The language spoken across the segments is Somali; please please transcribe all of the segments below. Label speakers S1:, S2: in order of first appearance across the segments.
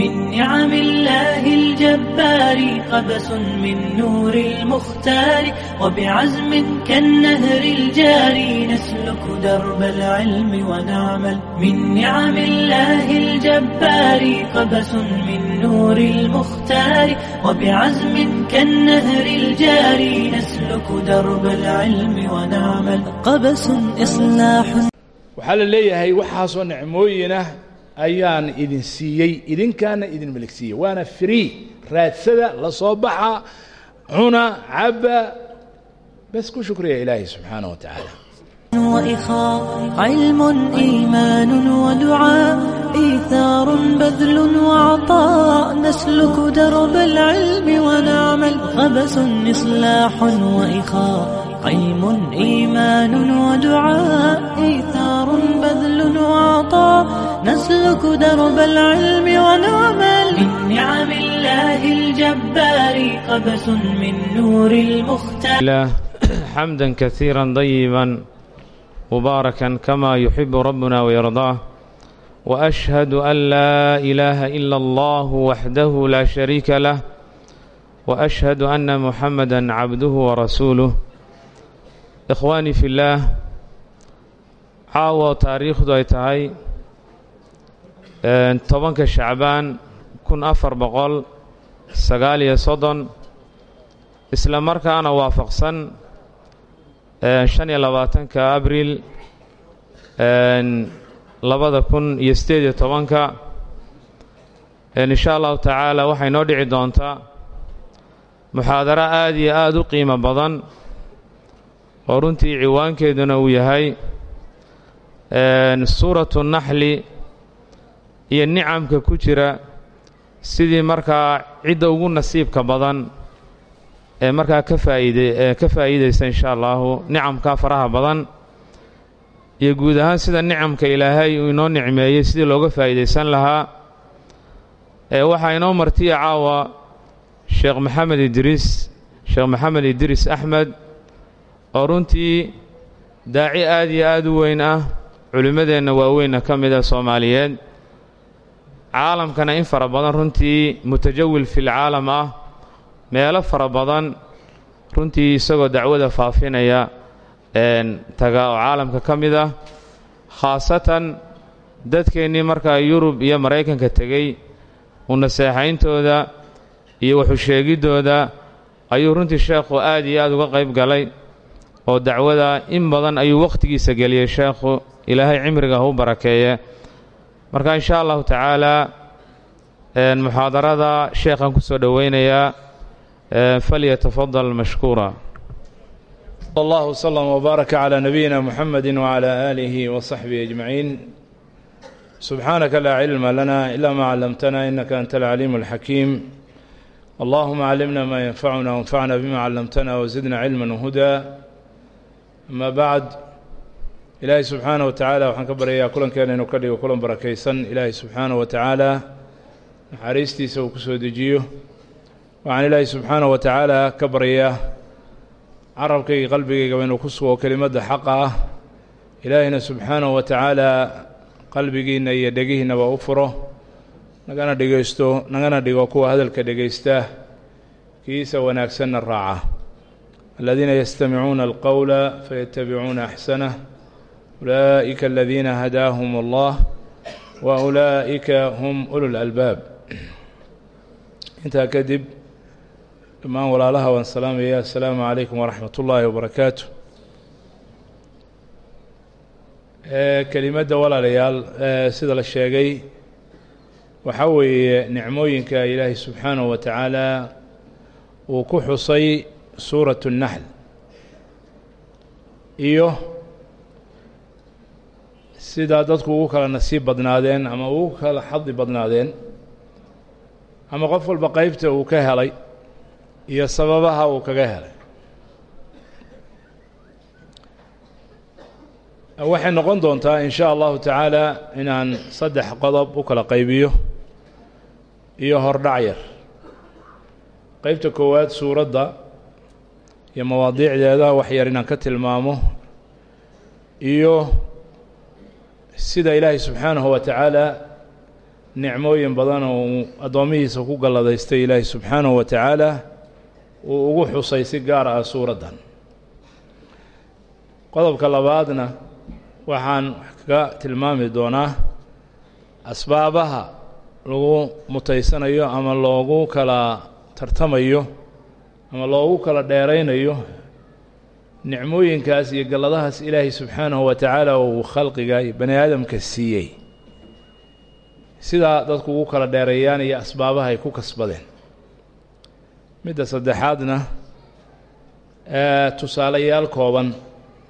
S1: من نعم الله الجبار قبس من نور المختار وبعزم كالنهر الجاري نسلك درب العلم ونعمل من نعم الله الجبار قبس من نور المختار وبعزم كالنهر الجاري نسلك درب العلم ونعمل قبس إصلاح
S2: وحال ليه هي وحاسون عموينه ayaan idin siiyey idinkaana idin meligsiiyey waana free raadsada la soo baxa cuna caba bas ku shukriya ilaahay subxaana wa tacaala
S1: علم إيمان ودعاء إيثار بذل وعطاء نسلك درب العلم ونعمل خبس إصلاح وإخاء علم إيمان ودعاء إيثار بذل وعطاء نسلك درب العلم ونعمل من نعم الله الجبار قبس من نور المختار
S3: الله حمدا كثيرا طيبا مباركا كما يحب ربنا ويرضاه واشهد ان لا اله الا الله وحده لا شريك له واشهد ان محمدا عبده ورسوله ikhwaanii fi illaah caawa taariikhdu ay tahay? Tobanka shacbaan kun afar boqol sagaal iyo soddon isla markaana waafaqsan shan iyo labaatanka abriil labada kun iyo sideed iyo tobanka. Insha allahu tacaala waxay noo dhici doontaa muxaadaro aada iyo aada u qiimo badan oo runtii ciwaankeeduna uu yahay suuratu naxli iyo nicamka ku jira sidii markaa cidda ugu nasiibka badan ee markaa ka faa'iide ka faa'iidaysa insha allahu nicamka faraha badan iyo guud ahaan sida nicamka ilaahay uu inoo nicmeeyey sidii looga faa'iidaysan lahaa ee waxaa inoo martiya caawa sheekh maxamed idriis sheekh maxamed idriis axmed oo runtii daaci aad iyo aad u weyn ah culimmadeenna waaweynna ka mid ah soomaaliyeed caalamkana in fara badan runtii mutajawil filcaalam ah meelo fara badan runtii isagoo dacwada faafinaya taga oo caalamka ka mid ah khaasatan dadkeennii markaa yurub iyo maraykanka tegey u naseexayntooda iyo waxu sheegiddooda ayuu runtii sheekhu aad iyo aad uga qayb galay oo dacwada in badan ayuu wakhtigiisa geliyey sheekhu ilaahay cimriga hau barakeeye. Marka inshaa allahu tacaalaa muxaadarada sheekhaan ku soo dhoweynayaa falyatafadal mashkuura.
S2: Sal allahu slm wbaaraka clى nabiyina muxamedi wclى alihi wsaxbihi ajmaciin subxaanaka laa cilma lana ila ma callamtana inaka anta alcaliim alxakiim allahuma callimna ma yanfacuna wanfacna bima callamtana wazidna cilma hudaa ama bacd ilaahay subxaana wa tacaala waxaan ka baryayaa kulankeena inuu ka dhigo kulan barakaysan. Ilaahay subxaana wa tacaala naxariistiisa uu ku soo dejiyo. Waxaan ilaahay subxaana wa tacaala ka baryayaa carabkayga qalbigaygaba inuu ku sugo kelimadda xaqa. Ah ilaahayna subxaanahu wa tacaala qalbigiinna iyo dhegihiinnaba u furo. Nagana dhegaysto nagana dhigo kuwa hadalka dhegaysta kiisa wanaagsanna raaca. Aladiina yastamicuuna alqowla fayatabicuuna axsanah aladiina hadaahum allah wa ulaa'ika hum ulul albaab intaa kadib dhammaan walaalaha waan salaamaya assalaamu calaykum waraxmat ullaahi wabarakaatu kelimadda walaalayaal sida la sheegay waxaa weeye nicmooyinka ilaahay subxaanahu wa tacaala uu ku xusay suuratu اnnaxl iyo sidaa dadku ugu kala nasiib badnaadeen ama ugu kala xadi badnaadeen ama qof walba qeybta uu ka helay iyo sababaha uu kaga helay. Waxay noqon doontaa in sha allahu tacaala inaan saddex qodob u kala qaybiyo iyo hordhac yar. Qeybta koowaad suuradda iyo mawaadiicdeeda wax yar inaan ka tilmaamo iyo sida ilaahay subxaanahu wa tacaala nicmooyin badan oo uu addoomihiisa ku galladaystay ilaahi subxaanahu wa tacaala uu ugu xusay si gaar ah suuraddan. Qodobka labaadna waxaan kaga tilmaami doonaa asbaabaha lagu mutaysanayo ama loogu kala tartamayo ama loogu kala dheeraynayo nicmooyinkaas iyo galladahaas ilaahay subxaanahu wa tacaala uu khalqiga iyo bani aadamka siiyey. Sidaa dadku ugu kala dheereeyaan iyo asbaabaha ay ku kasbadeen. Midda saddexaadna tusaalayaal kooban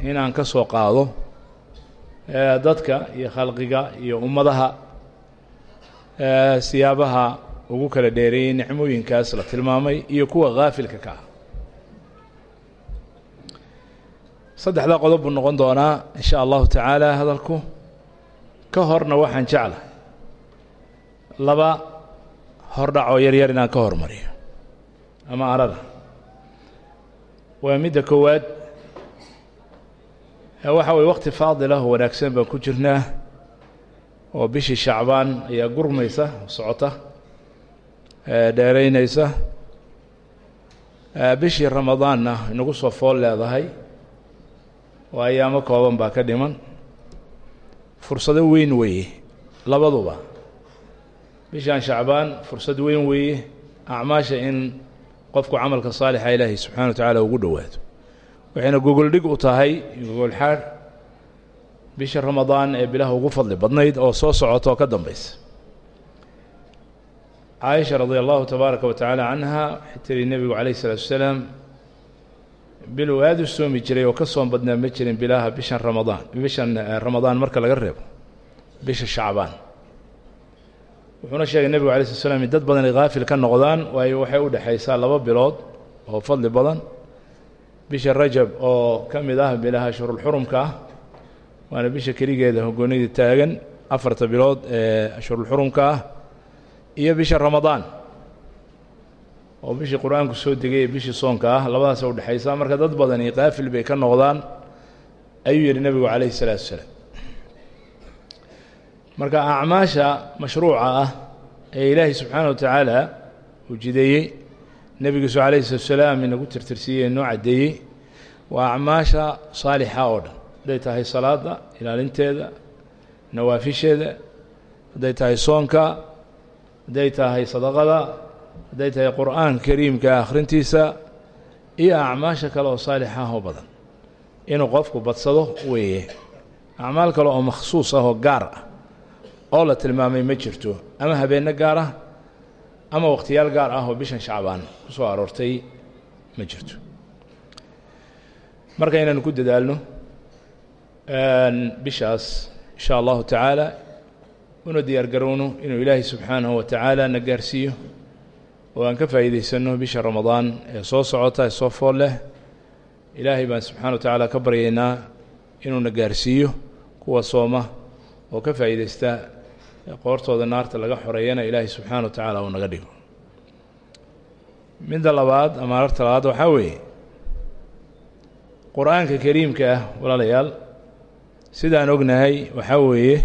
S2: inaan ka soo qaado dadka iyo khalqiga iyo ummadaha siyaabaha ugu kala dheereeyey nicmooyinkaas la tilmaamay iyo kuwa haafilka ka ah saddexdaa qodob buu noqon doonaa in sha allahu tacaala hadalku. Ka horna waxaan jecla laba hordhac oo yar yar inaan ka hormariyo. Ama arada. Waa midda koowaad. Waxa weye waqti faadil ah oo wanaagsan baan ku jirnaa oo bishii shacbaan ayaa gurmaysa socota dheeraynaysa. Bishii ramadaanna inagu soo fool leedahay oo ayaamo kooban baa ka dhiman. Fursado weyn weeye labaduba. Bishaan shacbaan fursad weyn weeye. Acmaasha in qofku camalka saalixa ilaahay subxana wa tacaala ugu dhowaado. Waxayna gogoldhig u tahay gogolxaar bisha ramadaan ee bilaha ugu fadli badnayd oo soo socota oo ka dambaysa caaisha radia allahu tabaaraka wa tacaala canha waxay tiri nebigu calayh isalaatu wasalaam bil aada u soomi jiray oo ka soom badnaa ma jirin bilaha bishan ramadaan. Bishan ramadaan marka laga reebo. Bisha shacbaan. Wuxuuna sheegay nebigu alay slat dad badan ay haafil ka noqdaan waayo waxay u dhexaysaa laba bilood oo fadli badan. Bisha rajab oo ka mid ah bilaha ashhurulxurumka ah waana bisha keligeeda hogoonida taagan afarta bilood ee ashhurulxurumka ah iyo bisha ramadaan oo bishii qur'aanku soo degay bishii soonka ah labadaasa udhexaysa marka dad badani kaafil bay ka noqdaan ayuu yidhi nebigu calayhi salaatu wasalaam marka acmaasha mashruuca ah ee ilaahay subxaana wa tacaala uu jideeyey nebigiisu calayhi salatu wasalaam inagu tirtirsiiyey inoo caddeeyey waa acmaasha saalixa oo dhan. Hadday tahay salaada ilaalinteeda nawaafisheeda hadday tahay soonka hadday tahay sadaqada hadday tahay qur'aan kariimka akhrintiisa iyo acmaasha kale oo saalix ah oo badan. Inuu qofku badsado weeye. Acmaal kale oo makhsuus ah oo gaar ah oo la tilmaamay ma jirto. Ama habeenno gaar ah ama wakhtiyaal gaar ah oo bishan shacbaan ku soo aroortay ma jirto. Marka inaynu ku dadaalno bishaas in sha allahu tacaala una diyaar garowno inuu ilaahay subxaanahu wa tacaala na gaarsiiyo oo aan ka faa'iidaysanno bisha ramadaan ee soo socota ee soo fool leh ilaahay baan subxana wa tacaala ka baryaynaa inuuna gaarsiiyo kuwa sooma oo ka faa'iidaysta qoortooda naarta laga xoreeyana ilaahay subxaana wa tacaala uu naga dhigo. Midda labaad ama ararta labaad waxaa weeye qur'aanka kariimka ah walaalayaal sidaan ognahay waxaa weeye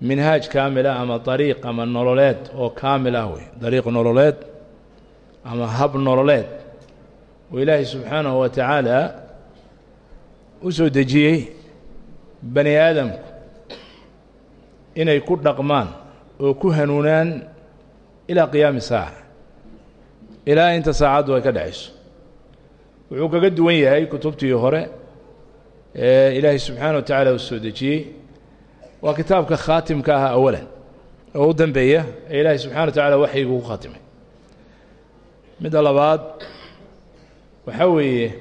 S2: minhaaj kaamila ama dariiq ama nololeed oo kaamil ah wey. Dariiq nololeed ama hab nololeed. Oo ilaahay subxaanahu wa tacaala u soo dejiyey bani aadamku inay ku dhaqmaan oo ku hanuunaan ilaa qiyaami saaca ilaa inta saacaddu ay ka dhacayso. Wuxuu kaga duwan yahay kutubtii hore ee ilaahay subxaana wa tacaala u soo dejiyey waa kitaabka khaatimka ah awalan oo u dambeeya ee ilaahay subxana wa tacala waxyigu ku khaatimay midda labaad waxaa weeye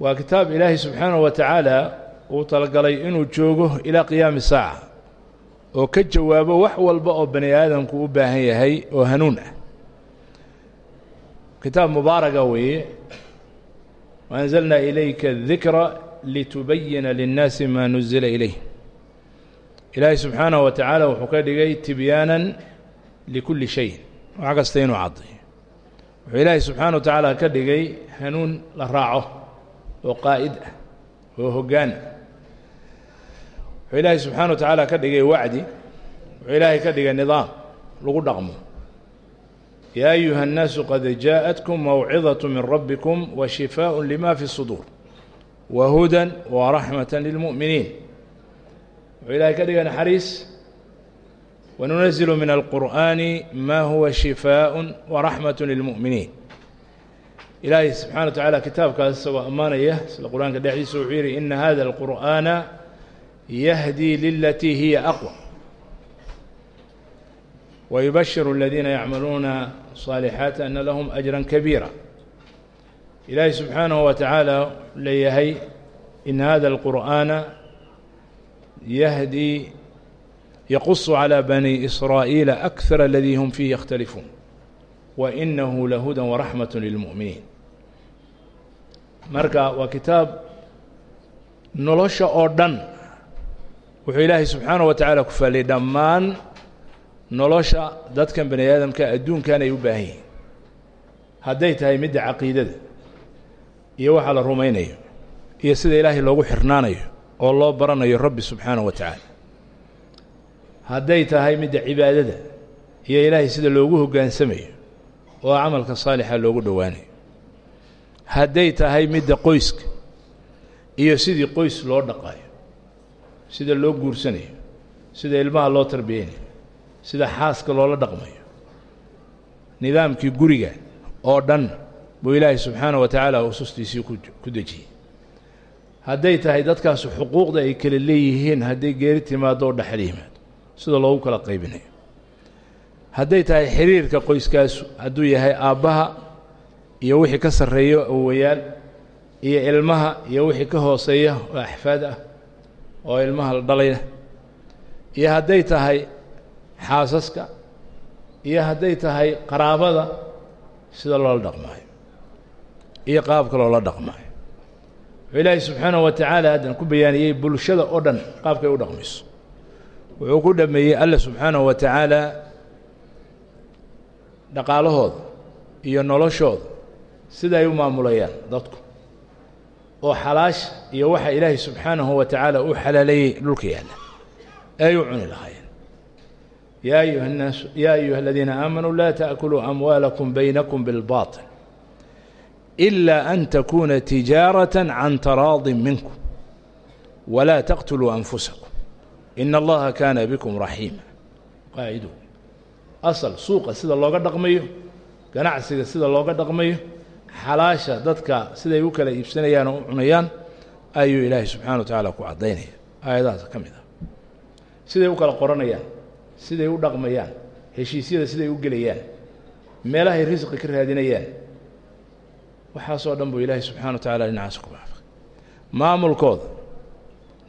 S2: waa kitaab ilaahay subxaanahu wa tacaala uu talagalay inuu joogo ilaa qiyaami saaca oo ka jawaabo wax walba oo bani aadamku u baahan yahay oo hanuun ah. Kitaab mubaaraga weeye waanzalnaa ilayka dikra litubayina linnaasi maa nuzila ilayh ilaahay subxaanahu wa tacaala wuxuu ka dhigay tibyaanan likulli shay wax kasta inuu cadday wuxuu ilaahay subxaana wa tacaala ka dhigay hanuun la raaco oo qaa'id ah oo hoggaan ah wuxuu ilaahay subxaana wa tacaala ka dhigay wacdi wuxuu ilaahay ka dhigay nidaam lagu dhaqmo yaa ayuha الnaasu qad jaaءatkum mawcidaة min rabbikum wa shifaaء lima fi الsuduur wa hudan wa raxmaة lilmu'miniin oo ilaahay ka dhiga naxariis wanunazilu min alqur'aani maa huwa shifaaءun waraxmat lilmu'miniin ilaahay subxana wa tacaala kitaabkaas isagoo ammaanaya sida qur'aanka dhexdiisa wuxuu yidhi ina hada alqur'aana yahdii lilatii hiya aqwa wayubashiru aladiina yacmaluuna صaalixaat ana lahum ajra kabiira ilaahay subxaanahu wa tacaala leeyahay in hada alqur'aana yaqusu calى bani israa'iila akthar aladii hum fiihi yakhtalifuun wa inahu lahudan waraxmat lilmu'miniin marka waa kitaab nolosha oo dhan wuxuu ilaahay subxaanaه wa tacaala ku faaliyey dhammaan nolosha dadkan bani aadamka adduunkan ay u baahan yihiin hadday tahay midda caqiidada iyo waxa la rumaynayo iyo sida ilaahay loogu xirnaanayo oo loo baranayo rabbi subxaanaه wa tacaala. Hadday tahay midda cibaadada iyo ilaahay sida loogu hoggaansamayo oo camalka saalixa loogu dhowaanayo. Hadday tahay midda qoyska iyo sidii qoys loo dhaqayo sida loo guursanayo sida ilmaha loo tarbiyeynayo sida xaaska loola dhaqmayo nidaamkii guriga oo dhan buu ilaahay subxaana wa tacaala usustiisii ku dejiyey hadday tahay dadkaasu xuquuqda ay kala leeyihiin hadday geeri timaado oo dhexal yimaado. Sida loogu kala qaybinayo. Hadday tahay xiriirka qoyskaasu hadduu yahay aabbaha iyo wixii ka sarreeyo awowayaal iyo ilmaha iyo wixii ka hooseeya oo axfaad ah oo ilmaha la dhalayna iyo hadday tahay xaasaska iyo hadday tahay qaraabada sida loola dhaqmaayo iyo qaabka loola dhaqmaayo wuxuu ilaahay subxaanahu wa tacaala haddan ku bayaaniyey bulshada oo dhan qaabkay u dhaqmayso. Wuxuu ku dhameeyey alla subxaanahu wa tacaala dhaqaalahooda iyo noloshooda sida ay u maamulayaan dadku oo xalaasha iyo waxa ilaahay subxaanahu wa tacaala uu xalaalayay dhulka yaalla. Ay u cuni lahaayeen. Yaa ayuha annaasu yaa ayuha aladiina aamanuu laa ta'kuluu amwaalakum baynakum bilbaatil إila an takuna tijaaraة can taraadi minkum walaa taqtuluu anfusakum in allaha kaana bikum raxiima qaacido asal suuqa sida looga dhaqmayo ganacsiga sida looga dhaqmayo xalaasha dadka siday u kala iibsanayaan oo u cunayaan ayuu ilaahay subxana wa tacaala ku caddaynaya aayadahaas ka mid ah siday u kala qoranayaan siday u dhaqmayaan heshiisyada siday u gelayaan meelahay risqi ka raadinayaan waxaasoo dhan buu ilaahay subxana wa tacala dhinacaas ku baafay maamulkooda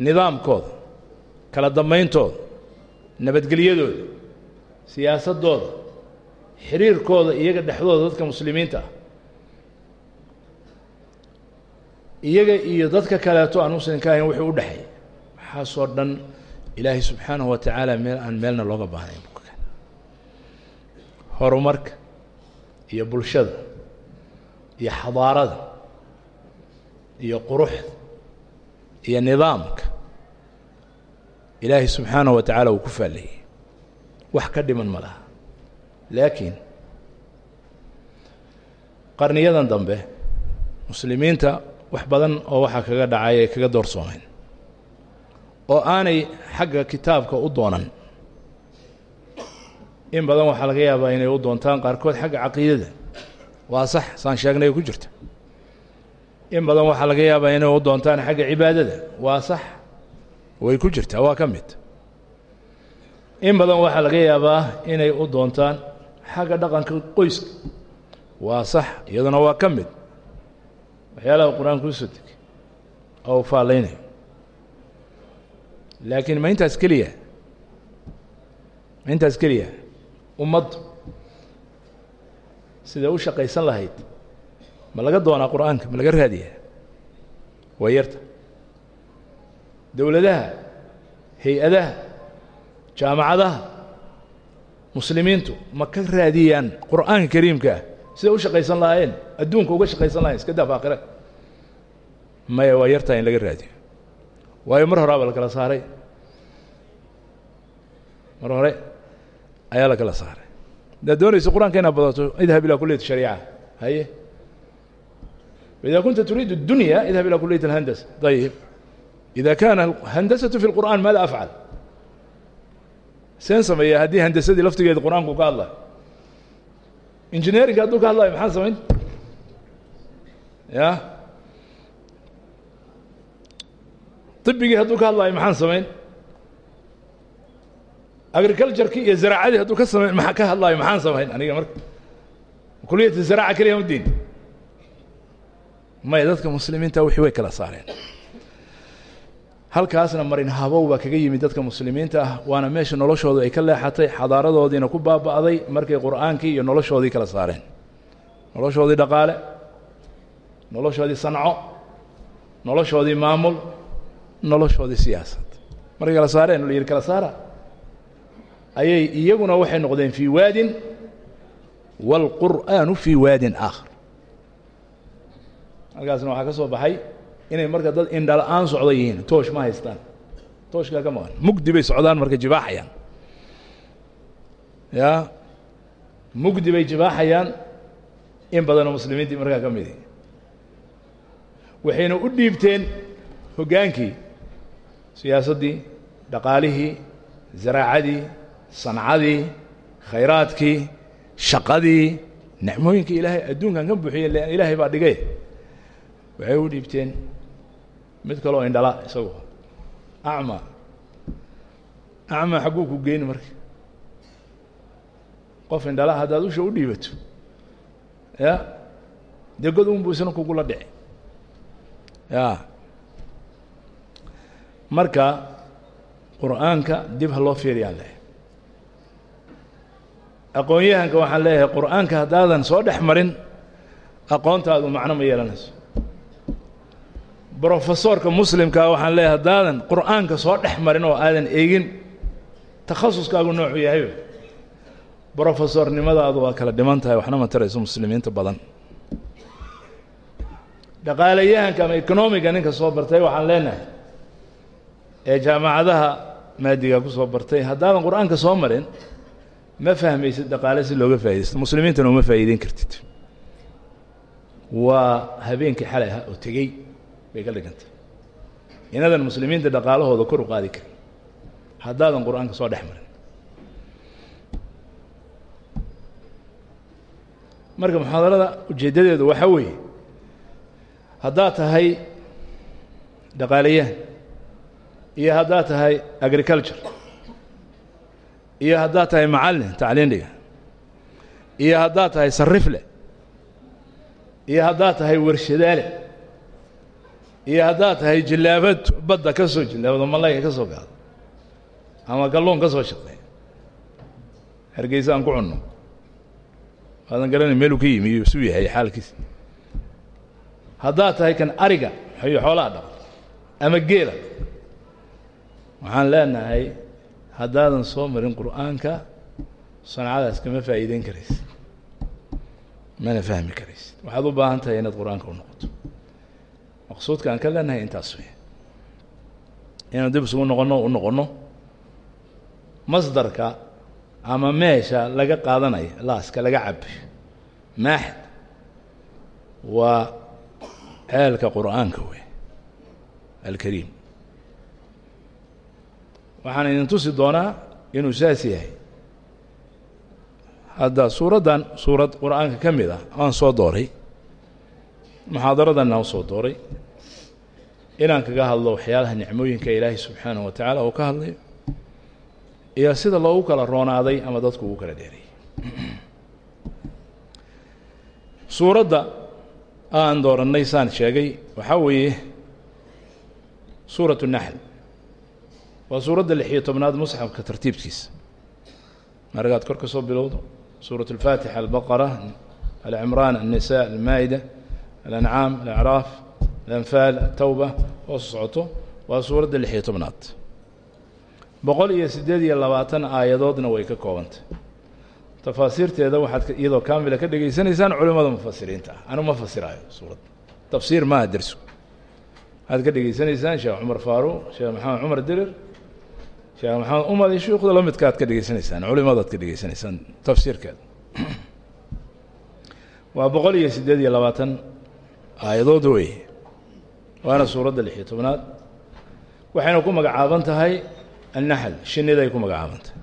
S2: nidaamkooda kala dambayntooda nabadgelyadooda siyaasaddooda xiriirkooda iyaga dhexdooda dadka muslimiinta ah iyaga iyo dadka kaleeto aan muslimka ahayn wuxuu u dhexeey waxaasoo dhan ilaahay subxaanahu wa tacaala meel aan meelna looga baahnayn horumarka iyo bulshada iyo xadaarada iyo quruxda iyo nidaamka ilaahay subxaanahu wa tacaala uu ku faallayey wax ka dhiman ma laha. Laakiin qarniyadan dambe muslimiinta wax badan oo waxaa kaga dhacay ay kaga doorsoomeen oo aanay xagga kitaabka u doonan in badan waxaa laga yaabaa inay u doontaan qaarkood xagga caqiidada waa sax saan sheegnay ku jirta. In badan waxaa laga yaabaa inay u doontaan xagga cibaadada. Waa sax way ku jirtaa waa ka mid. In badan waxaa laga yaabaa inay u doontaan xagga dhaqanka qoyska. Waa sax iyaduna waa ka mid. Waxyaalaha qur'aanku u soo degay oo faallaynayo laakiin ma intaas keliya ma intaas keliya ummaddu siday u shaqaysan lahayd ma laga doonaa qur'aanka ma laga raadiyaa? Waa yarta. Dowladaha hay'adaha jaamacadaha muslimiintu ma ka raadiyaan qur'aanka kariimka ah u shaqaysan lahaayeen adduunka uga shaqaysan lahayen iska daaf aakhira. Maya waa yartaa in laga raadiyo. Waayo mar horaaba la kala saaray. Mar hore ayaa la kala saaray haddaad doonayso qur-aanka inaad badato idhab ilaa kuliyat shariica haye وإذا كنت تريد الدنيا اذهب إلى كلية الهندسة طيب إذا كان الهندسة في القرآن ماذا أفعل seen sameeya haddii handasadii laftigeeda qur-aanku ka hadlayo engineerinka hadduu ka hadlayo maxaan samayn ya طibigii hadduu ka hadlayo maxaan samayn agricultureki iyo zaraacadii hadduu ka samayn ma ka hadlayo maxaan samayn aniga marka. Kuliyat zaraaca keliya ma diin. Maya dadka muslimiinta wixii way kala saareen. Halkaasna marin habow baa kaga yimid dadka muslimiinta ah waana meesha noloshoodu ay ka leexatay xadaaradoodiina ku baaba'day markay qur'aankii iyo noloshoodii kala saareen. Noloshoodii dhaqaale noloshoodii sanco noloshoodii maamul noloshoodii siyaasad. Markay kala saareen la yidhi kala saara ayay iyaguna waxay noqdeen fii waadin wاlqur'aanu fii waadin aakhar. Halkaasna waxaa ka soo baxay inay marka dad indhala-aan socda toosh ma haystaan. Tooshkaa ka maqan. Mugdi socdaan marka jibaaxayaan. Ya? Mugdi jibaaxayaan in badanoo muslimiintii markaa ka waxayna u dhiibteen hoggaankii siyaasaddii dhaqaalihii zaraacadii sancadii khayraadkii shaqadii nicmooyinkii ilaahay adduunkan ka buuxiyey le ilaahay baa dhigay. Waxay u dhiibteen mid kaloo indhala isagu. Acma. Acma xagguu ku geyn marka. Qof indhala haddaad usha u dhiibato. Ya. Dee god un buu isna kugula dhici. Ya. Marka qur'aanka dib ha loo fiiriyaan leeyahay aqoon-yahanka waxaan leeyahay qur'aanka haddaadan soo dhex marin aqoontaadu macno ma yeelanayso. Brofesorka muslimkaa waxaan leeyahay haddaadan qur'aanka soo dhex marin oo aadan eegin takhasuskaagu noocuu yahayba brofesornimadaadu waa kala dhiman tahay waxna ma tarayso muslimiinta badan. Dhaqaalayahanka ama economiga ninka soo bartay waxaan leenahay ee jaamacadaha maadiga ku soo bartay haddaadan qur'aanka soo marin ma fahmaysid dhaqaale si looga faa'idaysto muslimiintana uma faa'iideyn kartid. Waa habeenkii xalay aha oo tegey bay ka dhigantay. Inadan muslimiinta dhaqaalahooda kor u qaadi karin. Haddaadan qur'aanka soo dhex marin. Marka muxaadarada ujeeddadeedu waxaa weeye haddaad tahay dhaqaalayahan iyo haddaad tahay agriculture iyo haddaad tahay macallin tacliin dhiga. Iyo haddaad tahay sarifle iyo haddaad tahay warshadaale iyo haddaad tahay jillaabad badda ka soo jillaabado malayga ka soo gaado ama galluun ka soo shaqeey hargeysa aan ku cunno. Waadan garanay meeluu ka yimi iyo suu yahay xaalkiisa haddaad tahay kan ariga xayo xoolaha dhaqo ama geela. Waxaan leenahay haddaadan soo marin qur'aanka sancadaas kama faa'iideyn karaysid mana fahmi karaysid waxaad u baahan tahay inaad qur'aanka u noqoto. Maqsuudka aan ka leenahay intaas wey inaan dib isugu noqonno u noqonno. Masdarka ama meesha laga qaadanayo laaska laga cabayo maaxid waa ceelka qur'aanka wey alkariim waxaan idin tusi doonaa inuu saas yahay. Hadda suuraddan suurad qur'aanka ka mid ah aan soo dooray muxaadaradanna u soo dooray inaan kaga hadlo waxyaalaha nicmooyinka ilaahay subxaanahu wa tacaala uu ka hadlayo iyo sida loogu kala roonaaday ama dadku ugu kala dheerayay suuradda aan doorannay saan sheegay waxaa weeye suuratu naxl waa suuradda lixiyo tobnaad musxafka tartiibkiisa maragaad kor ka soo bilowdo suuraة الfaatixa albaqara alcimraan الnisaa almaa'ida alancaam alacraaf alanfaal atawba hoos socoto waa suuradda lixiyo tobnaad boqol iyo siddeed iyo labaatan aayadoodna way ka koobantay tafaasiirteeda waxaad iyadoo kaamila ka dhegaysanaysaan culimmada mufasiriinta ah anu ma fasiraayo suuradda tafsiir maaha dersu waxaad ka dhegaysanaysaan sheekh cumar faaruq sheekh maxamed cumar dirir sheekh maxamed umar iyo shuyuukhda la midka ad ka dhegeysanaysaan culimada ad ka dhegeysanaysaan tafsiirkeeda waa boqol iyo siddeed iyo labaatan aayadood wey waana suuradda lix iyo tobnaad waxayna ku magacaaban tahay annaxl shiniday ku magacaaban tahay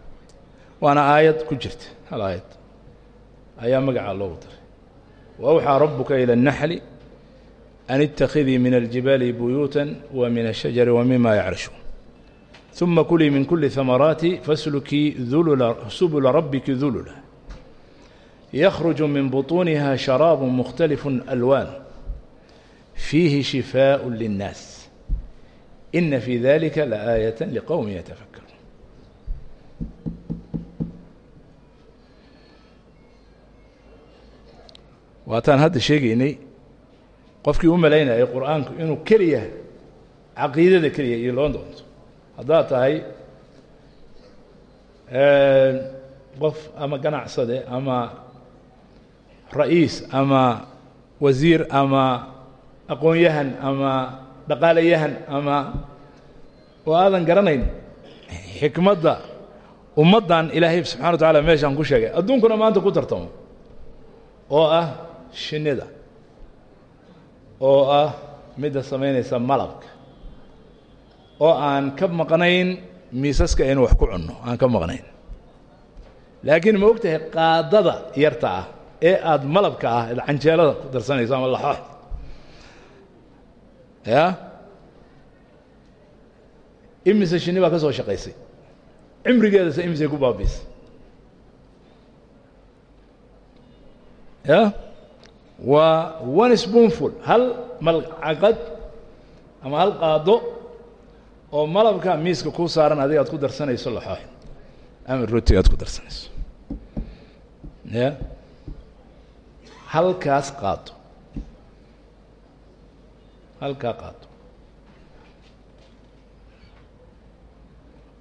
S2: waana aayad ku jirta hal aayad ayaa magacaa loogu daray waawxaa rabuka ilى الnaxli an اtakhidii min aljibaali buyuuta wa min الshajari wa mima yacrishuun ثم كلي من كل ثمرات فاسلكي ذلل سبل ربك ذللا يخرج من بطونها شراب مختلف الألوان فيه شفاء للناس إن في ذلك لآية لقوم يتفكرون waataan hadda sheegaynay qofkii u malaynayay qur'aanku inuu keliya caqiidada keliya iyo haddaad tahay qof ama ganacsade ama ra'iis ama wasiir ama aqoon-yahan ama dhaqaalayahan ama oo aadan garanayn xikmadda ummaddan ilaahay subxana wa tacaala meeshaan ku sheegay. Adduunkuna maanta ku tartamo oo ah shinnida oo ah midda samaynaysa malabka oo aan ka maqnayn miisaska aynu wax ku cunno aan ka maqnayn. Laakiin ma og qaadada yarta ah ee aada malabka ah eed canjeelada ku darsanayso ama laxoox ya? Imise shinni baa ka soo shaqaysay. Cimrigeedase imisay ku baabiisay ya? Waa one spoonful hal malcaqad ama hal qaado oo malabka miiska kuu saaran adiga aad ku darsanayso laxoox ama rootiga aad ku darsanayso. Ya? Halkaas qaado halkaa qaado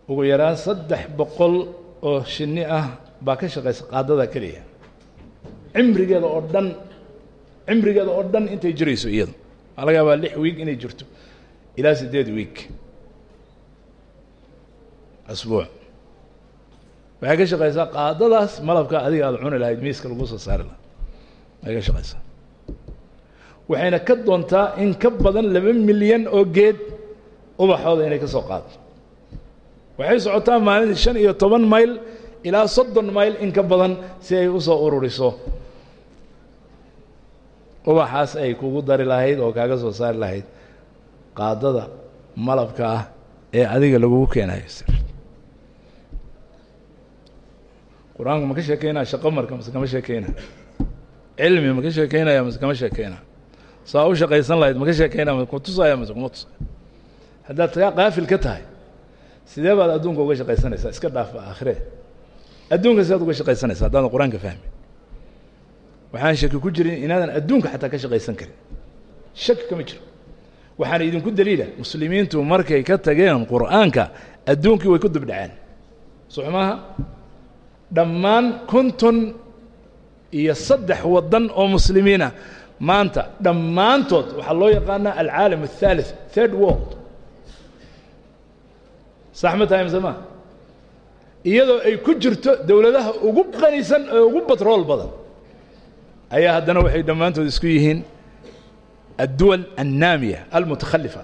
S2: ugu yaraan saddex boqol oo shinni ah baa ka shaqaysa qaadada keliya. Cimrigeeda oo dhan cimrigeeda oo dhan intay jirayso iyadu. Yaabaa lix wiig inay jirto. Ilaa siddeed wiig asbuuc. Waxay ka shaqaysaa qaadadaas malabka adiga aada cuni lahayd miiska lagu soo saari laha ay ka shaqaysaa waxayna ka doontaa in ka badan laba milyan oo geed ubaxooda inay ka soo qaado. Waxay socotaa maalintii shan iyo toban mayl ilaa soddon mayl in ka badan si ay u soo ururiso. Ubaxaas ay kugu dari lahayd oo kaaga soo saari lahayd qaadada malabka ah ee adiga lagugu keenayo qur'aanku ma ka sheekeynaya shaqo marka mase kama sheekeynaya cilmi ma ka sheekeynaya mase kama sheekeynaya saa u shaqaysan lahayd ma ka sheekeynaya ma ku tusaya mase kuma tusaya. Haddaad kaa qaafil ka tahay sidee baad adduunka uga shaqaysanaysaa? Iska dhaafa aakhiree adduunka sidaad uga shaqaysanaysaa haddaadan qur'aanka fahmin. Waxaan shaki ku jirin inaadan adduunka xataa ka shaqaysan karin. Shaki kama jiro. Waxaana idinku daliila muslimiintu markay ka tageen qur'aanka adduunkii way ku dubdhaceen soo maaha dhammaan konton iyo saddex waddan oo muslimiina maanta dhammaantood waxaa loo yaqaanaa alcaalam الثالث third world sax ma tahay mise ma iyadoo ay ku jirto dowladaha ugu qanisan ee ugu batrool badan ayaa haddana waxay dhammaantood isku yihiin adduwal annaamiya almutakhalifa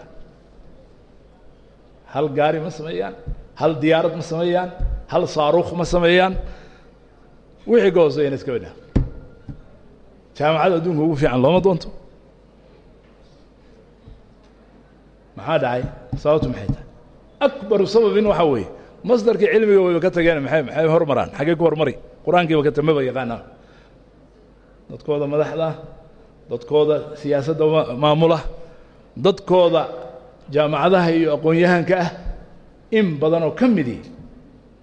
S2: hal gaari ma sameeyaan hal diyaarad ma sameeyaan hal saaruukh ma sameeyaan Wixii ka hooseeyana iska badhaa jaamacadda adduunka ugu fiican looma doonto. Maxaa dhacay? Sababtu maxay tahay? Akbaru sababin waxaa weeye. Masdarkii cilmiga wayba ka tageen maxay maxay hormaraan xaggee ku hormari? Qur'aankiiba ka maba yaqaanaan dadkooda madaxda dadkooda siyaasadda maamula dadkooda jaamacadaha iyo aqoon-yahanka ah in badan oo ka midii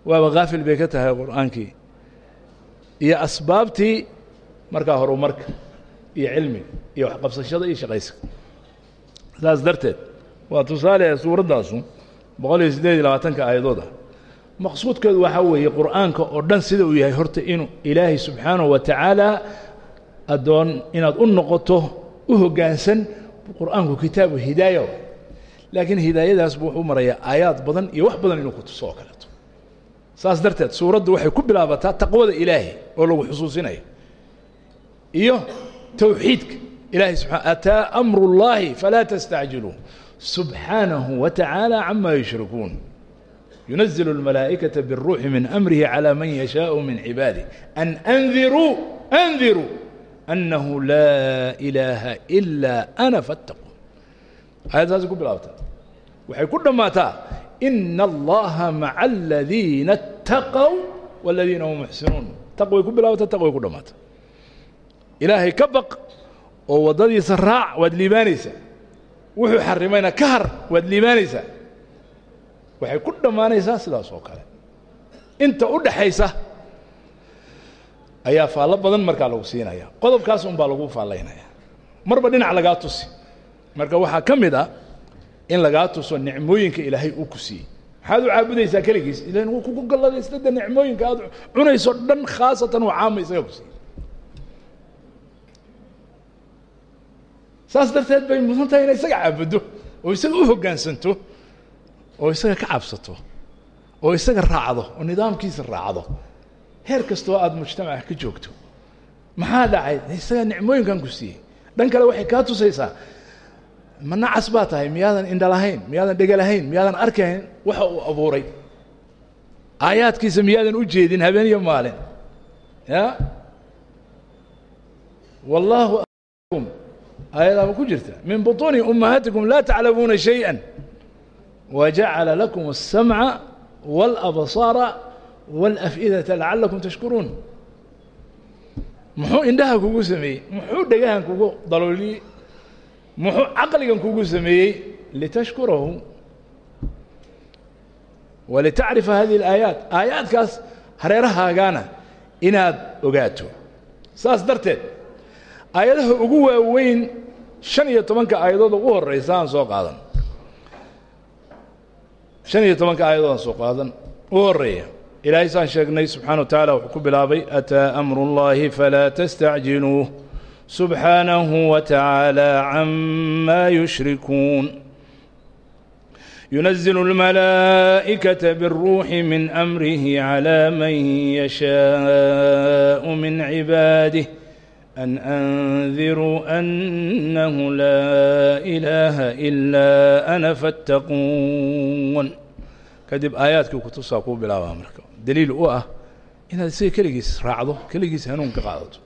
S2: waaba kaafil bay ka tahay qur'aankii iyo asbaabtii markaa horumarka iyo cilmiga iyo waxqabsashada iyo shaqayska saas darteed waa tusaale suuraddaasu boqol iyo siddeed iyo labaatanka aayadooda maqsuudkeedu waxaa weeye qur'aanka oo dhan sida uu yahay horta inuu ilaahay subxaanahu wa tacaala addoon inaad u noqoto u hoggaansan qur'aanku kitaabu hidaaya. Laakiin hidaayadaas buu wuxuu marayaa aayaad badan iyo wax badan inuu ku tuso oo kaleeto saas darteed suuraddu waxay ku bilaabataa taqwada ilaahay oo lagu xusuusinayo iyo towxiidka ilahay subaa ataa amru اllahi falaa tastacjiluu subxaanahu wa tacaala cama yushrikuun ينزل الملائكة بالروح من أمره على من يشاء من عباده أن أنذروا أنذروا أنه لا إله إلا أنا فاتقون آيات هذا كل بالآبطة ina allaha maca aladiina اtaqow waladiina hum muxsinuun taqway ku bilaabata taqway ku dhammaata ilaahay ka baq oo waddadiisa raac waad liibaanaysaa wuxuu xarimayna ka har waad liibaanaysaa waxay ku dhammaanaysaa sidaas oo kale inta u dhaxaysa ayaa faallo badan markaa lagu siinaya qodobkaas unbaa lagu faallaynaya marba dhinac lagaa tusi marka waxaa ka mid a in lagaa tuso nicmooyinka ilaahay uu ku siiyey. Maxaad u caabudaysaa keligiis? Ilan wuu kugu galladaysta de nicmooyinka aad cunayso dhan khaasatan uu caama isaga ku siiyey. Saas darteed bay mudan tahay inay isaga caabuddo oo isaga u hoggaansanto oo isaga ka cabsato oo isaga raacdo oo nidaamkiisa raacdo. Heer kastoo aada mujtamaca ka joogto. Maxaa dhacay? Isaga nicmooyinkan ku siiyey. Dhan kale waxay kaa tusaysaa ma nacas baa tahay miyaadan indha lahayn miyaadan dhega lahayn miyaadan arkahayn waxa uu abuuray aayaadkiisa miyaadan u jeedin habeen iyo maalin ya wallaahu akum aayadaaba ku jirta min buطuuni ummahaatikum laa taclamuuna shayئa وجعل لكم السمع والأبصار والأفئدة لعلكم تشكرون muxuu indhaha kugu sameeyey muxuu dhegahan kugu dalooliyey muxuu caqligan kugu sameeyey litashkurahu walitacrifa hadihi اlaayaat aayaadkaas hareerahaagaana inaad ogaato saas darteed aayadaha ugu waaweyn shan iyo tobanka aayadood ugu horeysa aan soo qaadan شhan iyo tobanka aayadoodaan soo qaadan u horeeya ilaahay saan sheegnay subxaana wa taعala wuxuu ku bilaabay أtىa أmru الlahi falaa تstacjiluuه سبحانه وتعالى عما يشركون. ينزل الملائكة بالروح من أمره على من يشاء من عباده. أن أنذروا أنه لا إله إلا أنا فاتقون. kadib aayaadkii kutusaa kuu bilaabaa marka daliil u ah inaad isaga keligiis raacdo keligiis hanuunka qaadato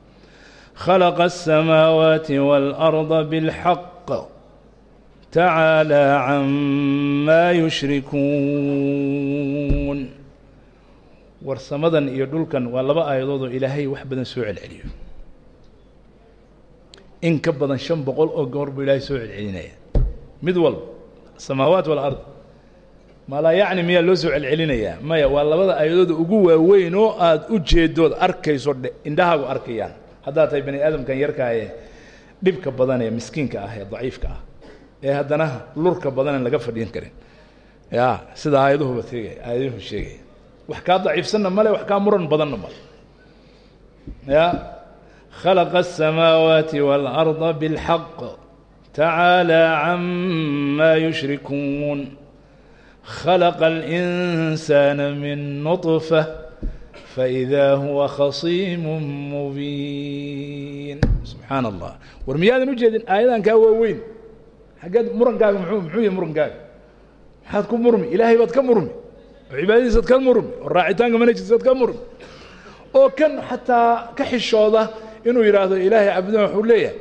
S2: khalaqa الsamaawaati wاlأrضa bاlxaq tacaalى camaa yushrikuun war samadan iyo dhulkan waa laba aayadood oo ilaahay wax badan soo celceliyo in ka badan shan boqol oo goor buu ilaahay soo celcelinaya mid walba samaawaat walard maalaa yacni miyaa loo soo celcelinayaa maya waa labada aayadooda ugu waaweyn oo aada u jeedood arkayso dhe indhahaagu arkayaan haddaad tahay bani aadamkan yarkaaye dhibka badan ee miskiinka ah ee daciifka ah ee haddana lurka badanen laga fadhiin karin ya sida aayaduhuba tegay aayaduhu sheegaya wax kaa daciifsanna male wax kaa muran badanna male ya khalaqa الsamaawaati wاlأrضa bاlxaq tacaalى cama yushrikuun khalaqa الإnsaana min nuطfة faإida huwa khasiim mubiin subxaana allah war miyaadan u jeedin aayadan kaa waaweyn xaggeed murankaaga mxuu muxuu yahay murankaaga maxaad ku murmi ilaahay baad ka murmi oo cibaadadiisaad ka murmi oo raacitaanka manajkiisaad ka murmi oo kan xataa ka xishooda inuu yidhaahdo ilaahay cabudaan waxuu leeyahay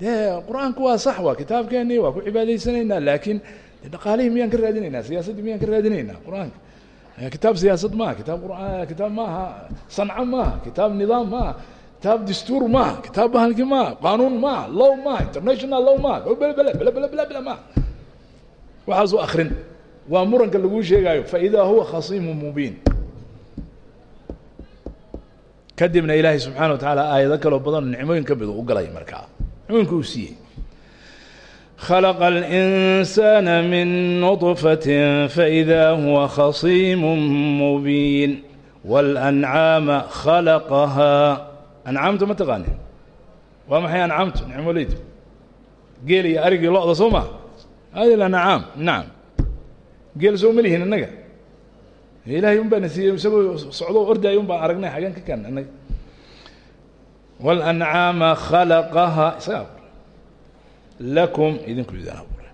S2: dee qur'aanku waa sax waa kitaabkeennii waa ku cibaadaysanaynaa laakiin de dhaqaalihii miyaan ka raadinaynaa siyaasaddii miyaan ka raadinaynaa qur'aanka kitaab siyaasad maaha kitaab qur kitaab maaha sanco maaha kitaab nidaam maaha kitaab dastuur maaha kitaab bahalki maaha qaanuun maaha low maaha international low maaha bele bele bele bele bele bele maaha waxaasu akrin waa muranka laguu sheegaayo faidaa huwa khasiimu mubiin. Kadibna ilaahay subxaana wa tacaala aayado kaloo badan nicmooyin ka mid u galay markaa. Nicmooyinka uu siiyey خلق الإنسان من نطفة فإذا هو خصيم مبين والأنعام خلقها أنعامته ما تغاني وما حي أنعامته نعم وليد قيلي أرقي لقضة سوما hadi lancaam nacam geel soo ma lihin innaga ilaahay un baana siiyey isagoo socdo ordaayo un baan aragnay xageen ka kan innaga walancaama khalaqahaa isagaa abuuray lakum idinku idin abuuray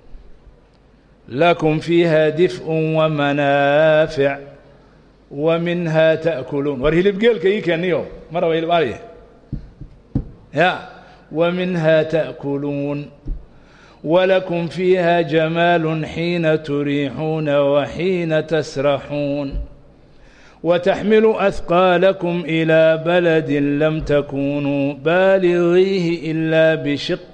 S2: lakum fiiha dif'un wamanaafic wa minhaa ta'kuluun. War hilibgeelka ii keeniyo ma raba hilib aliya ya wa minhaa ta'kuluun. Wlakum fiiha jamaalu xiina turiixuuna waxiina tasraxuun wataxmilu ahqaalakum ilaa baladi lam takunuu baaligiihi ilaa bishiq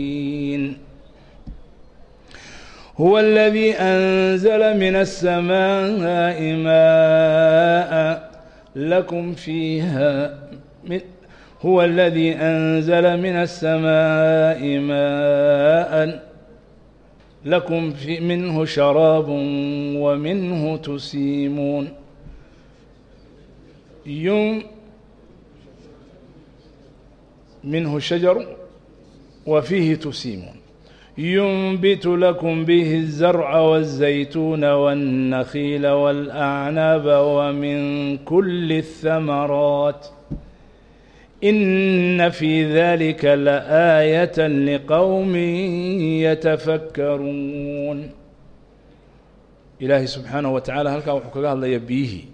S2: هو الذي أنزل من السماء ماء لكم فيها من هو الذي أنزل من السماء ماء لكم في منه شراب ومنه تسيمون يم منه شجر وفيه تسيمون ينبت لكم به الزرع والزيتون والنخيل والأعناب ومن كل الثمرات إن في ذلك لآية لقوم يتفكرون إلهي سبحانه وتعالى halkaa wuxuu kaga hadlaya biyihii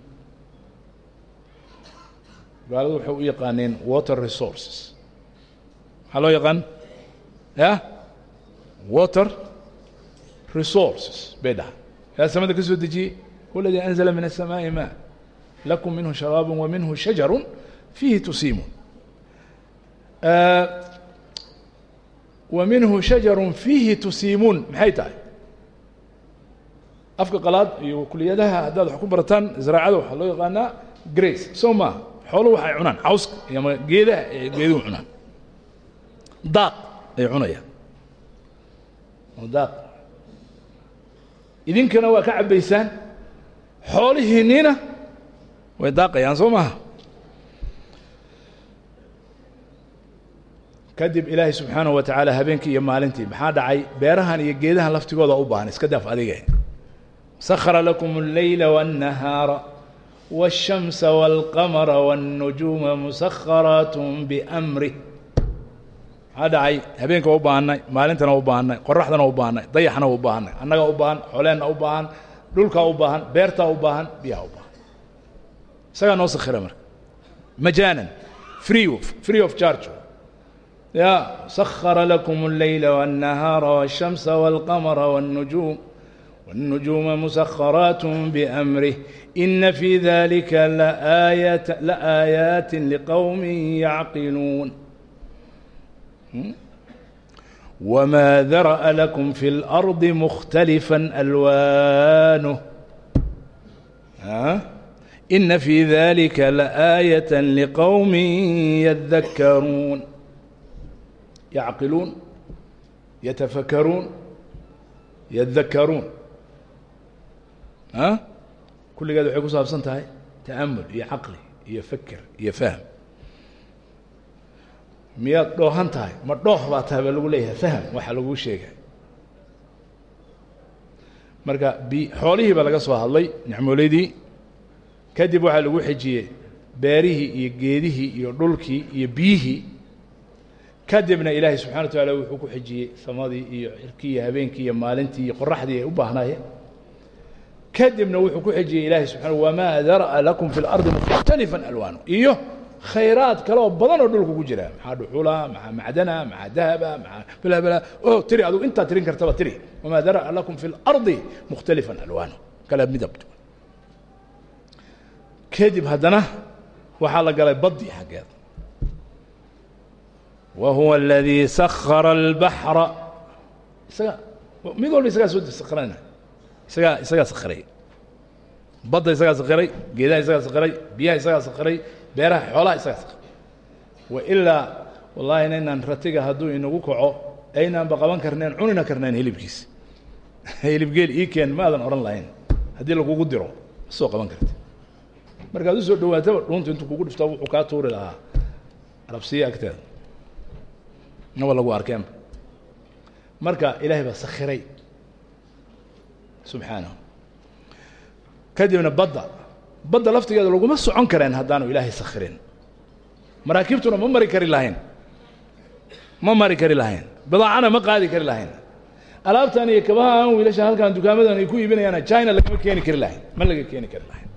S2: gaaladu waxay u yaqaaneen water resources maxaa loo yaqaan ya water resources bay dhaha yaa samada ka soo dejiyey هو الذي أنزل من السماء ماء لكم منه شراب ومنه شجر فيه تسيمون ومنه شجر فيه تسيمون maxay tahay afka qalaad iyo kuliyadaha haddaad wax ku barataan zaraacada waxaa loo yaqaanaa grace soo maaha xooluhu waxay cunaan cawska ama geedaha ay geeduhu cunaan daaq ay cunayaan daaq idinkana waa ka cabbaysaan xoolihiinniina way daaqayaan soo maaha kadib ilaahay subxaanaه wa tacaala habeenkii iyo maalintii maxaa dhacay beerahan iyo geedahan laftigooda u baahan iska daaf adige sakhara lakum اleyla wالnahaara wالshamsa wاlqamara wالnujuuma musakharaat bamrih maxaa dhacay habeenka u baahanay maalintana u baahanay qoraxdana u baahanay dayaxna u baahanay annaga u baahan xoleenna u baahan dhulkaa u baahan beertaa u baahan biyaha u baahan isagaa noo sakhira marka majaanan free of free of charge يا سخر لكم الليل والنهار والشمس والقمر والنجوم والنجوم مسخرات بأمره إن في ذلك لآية لآيات لقوم يعقلون وما ذرأ لكم في الأرض مختلفا ألوانه ها إن في ذلك لآية لقوم يذكرون يعقلون يتفكرون يذكرون ها كل قاعد waxay ku saabsan tahay ta'amul iyo caqli iyo fikir iyo fahm miyaad dhoohan tahay? Ma dhooh baa tahay baa lagu leeyahay. Fahm waxa lagu sheegay. Marka bi xoolihii baa laga soo hadlay nicmooleydii kadib waxaa lagu xejiyey beerihii iyo geedihii iyo dhulkii iyo biyihii. Kadibna ilaahay subxana wa tacaala wuxuu ku xejiyey samadii iyo cirkii iyo habeenkii iyo maalintii iyo qoraxdii ay u baahnaayeen. Kadibna wuxuu ku xejiyey ilaahay subxana wamaa dara'a lakum fi اlardi mukhtalifan alwaanu. Iyo khayraad kale oo badan oo dhulka ku jira. Maxaa dhuxula maxaa macdana maxaa dahaba maxaa balabala o oh, tiri adugu intaa tirin kartaba tiri. Wamaa dara'a lakum fi اlardi mukhtalifan alwaano kala midab duwan. Kadib haddana waxaa la galay badii xaggeed. Wa huwa aladii sakhara albaxra isaga mid walba isagaa soo sakranayna isagaa badda isagaa sakhiray geedaha isagaa sakhiray biyaha isagaa sakhiray beeraha xoolaha isagaa sakhiray wa ilaa wallaahi inaynaan ratiga hadduu inagu kaco aynaanba qaban karneen cunina karneen hilibkiisa hilibgeel ii keen ma aadan lahayn. Haddii lagugu diro ma soo qaban karti markaad u soo dhawaataba dhuunta intuu kugu dhifto wuxuu kaa tuuri lahaa. Arabsiya agteeda naba lagu arkeenba marka ilaahay baa sakhiray subxaanahu kadibna badda. Badda laftigeeda laguma socon kareen haddaanu ilaahay sakhirin. Maraakiibtuna ma mari kari lahayn. Ma mari kari lahayn. Badaacana ma qaadi kari lahayn. Alaabtan iyo kabaha aan wiilasha halkan dukaamadan ay ku iibinayaana china lagama keeni kari lahayn. Ma laga keeni kari lahayn.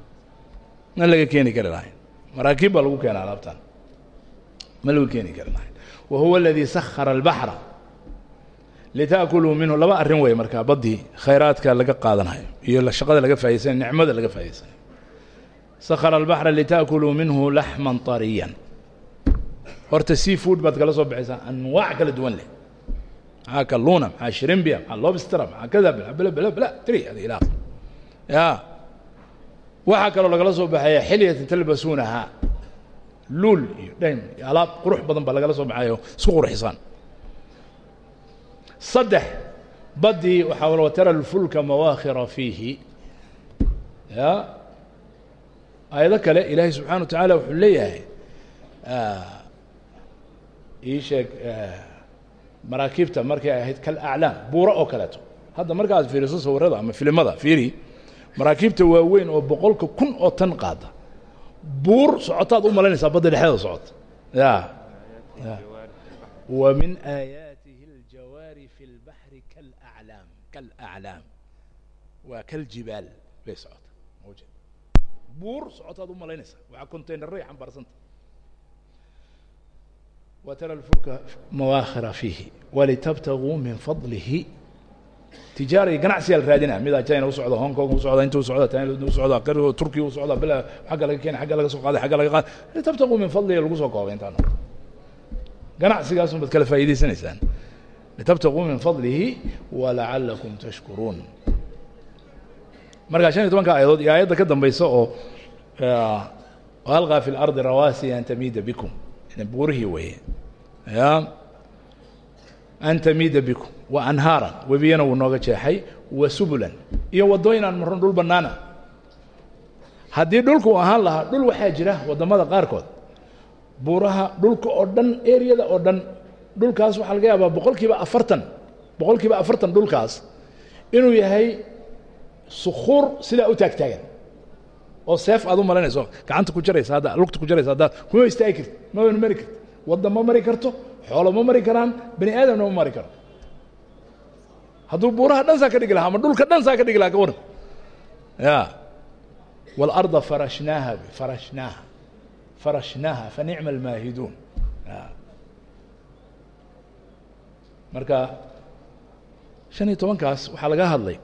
S2: Ma laga keeni kari lahayn. Maraakiib lagu keena alaabtan. Ma lagu keeni kari lahayn. Wa huwa litaakuluu minhu laba arrin wey markaa baddii khayraadka laga qaadanayo iyo shaqada laga faa'idaysanayo nicmada laga faa'idaysanayo sakhara albaxra litaakuluu minhu laxman طariyan horta sea food baad kala soo baxaysaa anwaac kala duwan leh. Maxaa kalluuna maxaa shirimbia maxaa lobstera maxaa kada bla hadi ilaa ya waxaa kaloo lagala soo baxaya xilyatan talbasuunaha. Luul iyo dhaym iyo alaab qurux badan baa lagala soo baxayo isku qurxisaan saddex baddii waxaa watara lfulka mawaakhira fiihi. Ya. Aayado kale ilaahay subxana wa tacaala wuxuu leeyahay ii sheeg maraakiibta markay ahayd kal aclaam buuro oo kaleeto. Hadda markaad fiiriso sawirada ama filimada fiiri maraakiibta waaweyn oo boqolka kun oo tan qaada buur socotaad u malaynaysaa badda dhexdeeda socota. Ya. Wa min aayaatihi kalaclaam waa kaljibaal bay socota mawjed buur socotaad u malaynaysaa waxaa containeray xambaarsanta وترى الفلك مواخر فيه ولتبتغوا من فضله tijaara iyo ganacsiyaa la raadinaa midaa china u socda hong kong u socda inta u socda thailand u socda qir turkiya u socda bila xagga laga keenay xagga laga soo qaaday xagga laga qaaday litabtaquu min fadlihi lagu soo koobay intaan ganacsigaasun baad kala faa'iidaysanaysaan litabtaquu min fadlihi walacalakum tashkuruun markaa shan iyo tobanka aayadood iyo aayadda ka dambaysa oo alqaa fi lardi rawaasiya an tamiida bikum buurihii weeye ya an tamiida bikum wa anhaaran webiyana wuu nooga jeexay wa subulan iyo waddooyin aan marno dhul bannaana haddii dhulku ahaan lahaa dhul waxaa jira waddamada qaarkood buuraha dhulka oo dhan eriyada oo dhan dhulkaas waxaa laga yaabaa boqol afartan boqol afartan dhulkaas inuu yahay sukuur sidaa u taagtaagan oo seef aad u malaynayso gacanta ku jaraysa hadda lugta ku jaraysa haddaad kuma istaagi karti ma wan mari karti wadda ma mari karto xoolo ma mari karaan bani aadamna ma mari karo hadduu buuraha dhan saa ka dhigi lahaa ama dhulka dhan saa ka dhigi lahaa ka waran ya. Waalarda farashnaaha farashnaaha. Farashnaaha fa nicma almaahiduun marka shan iyo tobankaas waxaa laga hadlay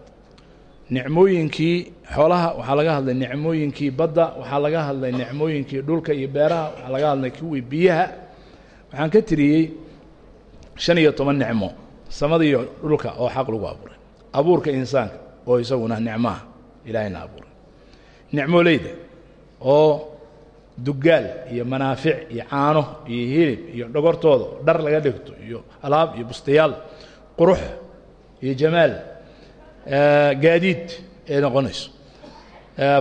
S2: nicmooyinkii xoolaha waxaa laga hadlay nicmooyinkii badda waxaa laga hadlay nicmooyinkii dhulka iyo beeraha waxaa laga hadlay kuwii biyaha. Waxaan ka tiriyey shan iyo toban nicmo samada iyo dhulka oo xaq lagu abuuray. Abuurka insaanka oo isaguna nicmaha ilaahayna abuuray. Nicmoleyda oo dugaal iyo manaafic iyo caano iyo hilib iyo dhogortooda dhar laga dhigto iyo alaab iyo bustayaal qurux iyo jamaal gaadiid ay noqonayso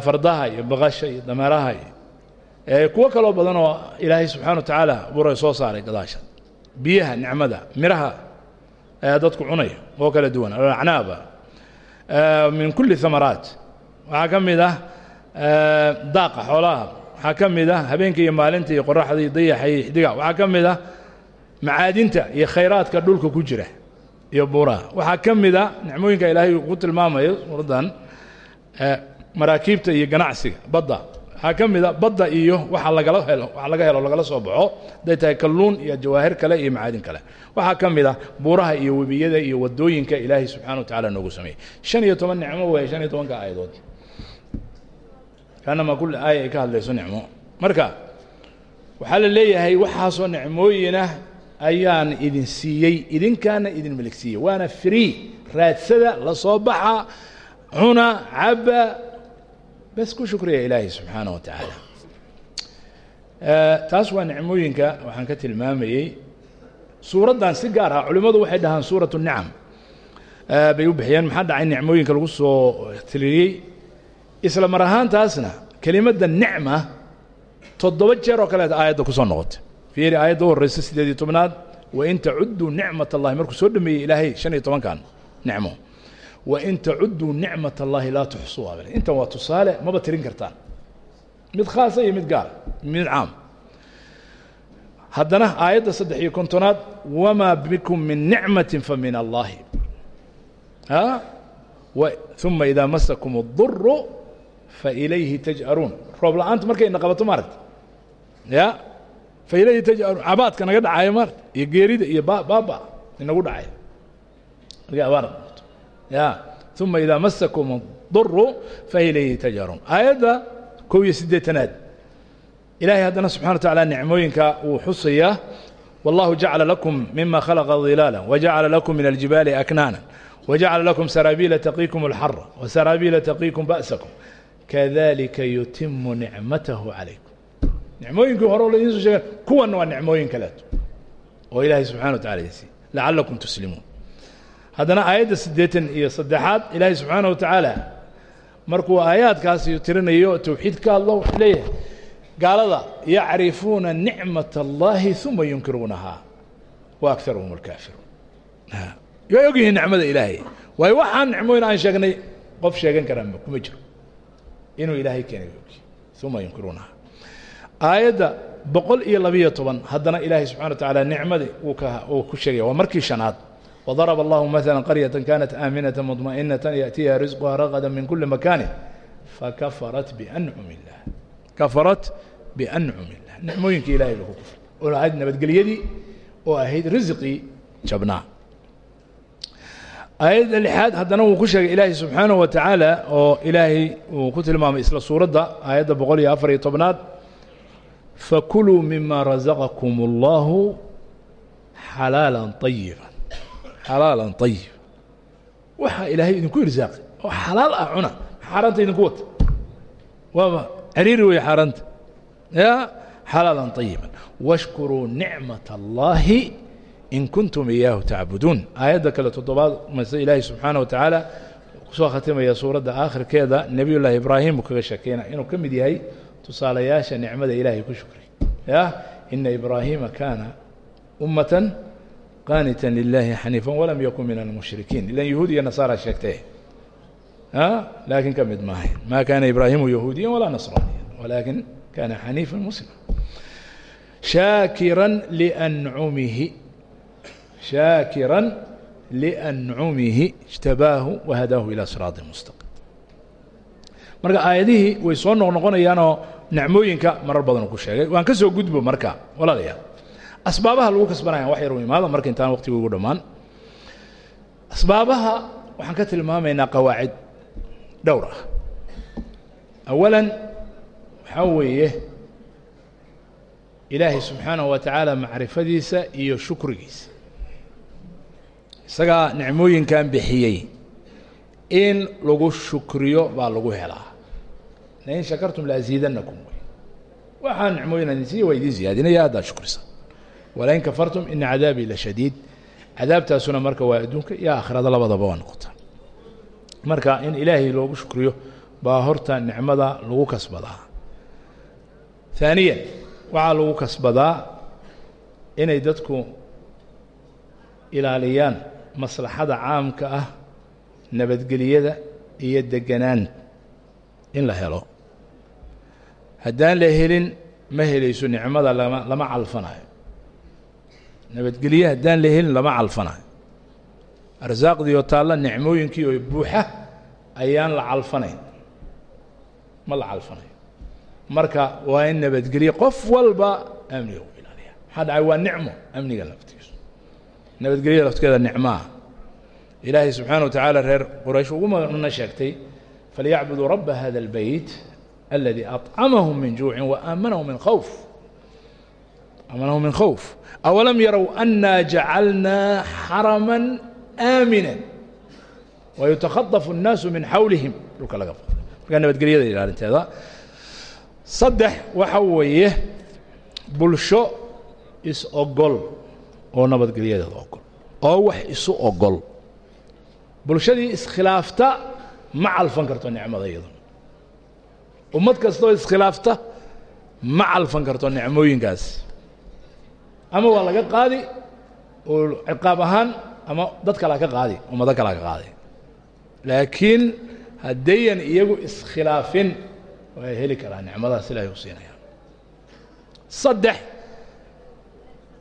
S2: fardaha iyo baqasha iyo dameeraha iyo kuwo kaloo badan oo ilaahay subxana wa tacaala abuuray soo saaray gadaasha. Biyaha nicmada miraha dadku cunaya oo kala duwan. Alacnaaba min kuli hamaraat waxaa ka mid ah daaqa xoolaha waxaa ka mid ah habeenka iyo maalinta iyo qoraxda iyo dayaxa iyo xidiga waxaa ka ah macaadinta iyo khayraadka dhulka ku jira iyo buuraha. Waxaa ka mid a nicmooyinka ilaahay ku tilmaamayo suuradan maraakiibta iyo ganacsiga badda. Waxaa ka mid a badda iyo waxa lagala helo waxa laga helo lagala soo baxo. Hadday tahay iyo jawaahir kale iyo macaadin kale. Waxaa ka buuraha iyo webiyada iyo waddooyinka ilaahay subxana wa tacala noogu sameeyey. Shan nicmo weeye shan iyo tobanka kaanama kulli aaya ay ka hadlayso nicmo. Marka waxaa la leeyahay waxaasoo nicmooyinah ayaan idin siiyey idinkaana idin meligsiiyey waana free raadsada la soo baxa cuna caba bas ku shukriya ilaahay subxaana wa tacaala. Taas waa nicmooyinka waxaan ka tilmaamayey. Suuraddan si gaar ah culimmadu waxay dhahaan suuratu nicam bay u bixiyeen. Maxaa dhacay? Nicmooyinka lagu soo tiriyey isla mar ahaantaasna kelimadda nicma toddoba jeer oo kaleeta aayadda ku soo noqotay. Fiiri aayadda u siddeed iyo tobnaad wain tacudduu nicmat allahi markuu soo dhameeyey ilaahay shan iyo tobankan nicmo. Wain tacudduu nicmat allahi laa tuxsuuha bale intan waa tusaale maba tirin kartaan. Mid khaasa iyo mid gaar mid caam. Haddana aayadda saddex iyo kontonaad wamaa bikum min nicmati fa min allahi. A uma idaa masakum اduru failayhi taj'aruun roob la-aanta markay ina qabato maaragta ya failayhi taj'aruun cabaadka naga dhacaya maarata iyo geerida iyo ba baaba inagu dhacaya markay abaar noqoto ya uma idaa masakum اduru failayhi taj'aruun aayadda kow iyo siddeetanaad ilaahay haddana subxana wa taعala nicmooyinka wuu xusayaa wallahu jacala lakum mima khalaqa dilaala wajacala lakum min aljibaali aknaana wajacala lakum saraabiila taqiikum اlxara wasaraabiila taqiikum ba'sakum kadalika yutimu nicmatahu calaykum nicmooyinkii hore la idiin soo sheegen kuwanna waa nicmooyin kaleeto oo ilaahay subxana wa tacala ysi lacalakum tuslimuun haddana aayadda siddeetan iyo saddexaad ilaahay subxaana wa tacaala markuu aayaadkaasi tirinayo towxiid ka hadlo wuxuu leeyahay gaalada yacrifuuna nicmat اllahi uma yunkiruunahaa wa akaruhum اlkaafiruun way og yihiin nicmada ilaahay waayo waxaan nicmooyin aan sheegnay qof sheegan karaanba kuma jiro inuu ilaahay keenay uma yunkiruunaha aayadda boqol iyo labiyo toban haddana ilaahay subxana wa tacaala nicmadii uu ku sheegaya waa markii shanaad. Wadaraba allahu maala qaryatan kanat aaminata mudma'inata yaأtiha risquha raqada min kuli makaani. Fakafarat biancum illah kafarat biancum illah nicmooyinkii ilahay bay ku kufray oo ahayd nabadgelyadii oo ahayd risqii jabnaa aayadda lixaad haddana wuu ku sheegay ilaahay subxaanahu wa tacaala oo ilaahay uu ku tilmaamay isla suuradda aayadda boqol iyo afar iyo tobnaad fakuluu mima rasaqakum اllahu xalaalan ayiba xalaalan ayiba waxaa ilaahay idinku irsaaqay oo xalaal ah cuna xaaraanta idinku wata. Waaba cariiri wey xaaraanta. Ya xalaalan ayiba washkuruu nicmat اllahi in kuntum iyaahu tacbuduun. Aayadda kale toddobaad mase ilaahay subxaana wa tacaala ku soo khatimaya suuradda aakhirkeeda nebiy llaahi ibraahim uu kaga sheekeynaya inuu ka mid yahay tusaalayaasha nicmada ilaahay ku shukray. Ya ina ibraahiima kaana ummatan qaanitan lilahi xaniifa walam yakun min almushrikiin ilan yahuud iyo nasaara sheegtay laakiin ka mid maahayn ma kaana ibraahimu yahuudiya walaa nasraaniya walaakin kaana xaniifa muslima shaakiran liancumihi shaakiran liancumihi اjtabaahu wahadaahu ilaa siraati mustaqim marka aayadihii way soo noqnoqonayaanoo nicmooyinka marar badan ku sheegay waan ka soo gudbo marka walaalayaal asbaabaha lagu kasbanaya wax yar u imaada marka intaan waqtiga ugu dhammaan asbaabaha waxaan ka tilmaamaynaa qawaacid dhowr ah awalan waxaa weeye ilaahay wa tacaala macrifadiisa iyo shukrigiisa isagaa nicmooyinkan bixiyey in lagu shukriyo baa lagu helaa. Lain shakartum laasiidanakum wey waxaa nicmooyin adin siiya waa idin ziyaadinaya haddaad shukrisa. Walain kafartum ina cadaabii la shadiid. Cadaabtaasuna marka waa adduunka iyo aakhirada labadaba waa noqota. Marka in ilaahay loogu shukriyo baa horta nicmada lagu kasbadaa. ثaaniya waxaa lagu kasbadaa inay dadku ilaaliyaan maslaxada caamka ah nabadgeliyada iyo deganaan in la helo. Haddaan la helin ma helayso nicmada lama lama calfanayo. Nabadgelye haddaan la helin lama calfanayo. Arsaaqdii oo taalla nicmooyinkii oo buuxa ayaan la calfanayn. Ma la calfanayo marka waa in nabadgelye qof walba amniga u ilaaliya maxaa dhacay waa nicmo amniga laftiisu nabadgelyada lafteeda nicmaa ilaahay subxaana wa tacaala reer quraysh ugu mana sheegtay falyacbuduu raba hada اlbeyt aladi aطcamahum min juucin waamanahum min khawf amanahum min khawf awalam yarow anaa jacalnaa xarama aamina wayutakhadafu الnaasu min xawlihim dhulka laga fado markaa nabadgelyada ilaalinteeda saddex waxa weeye bulsho is-ogol oo nabadgelyadeeda ogol oo wax isu ogol bulshadii iskhilaafta ma calfan karto nicmada iyadu ummad kastaoo iskhilaafta ma calfan karto nicmooyinkaas. Ama waa laga qaadi oo ciqaab ahaan ama dad kalea ka qaadi ummado kalea ka qaadi. Laakiin haddayan iyagu iskhilaafin way heli karaa nicmadaas ilaahay u siinaya saddex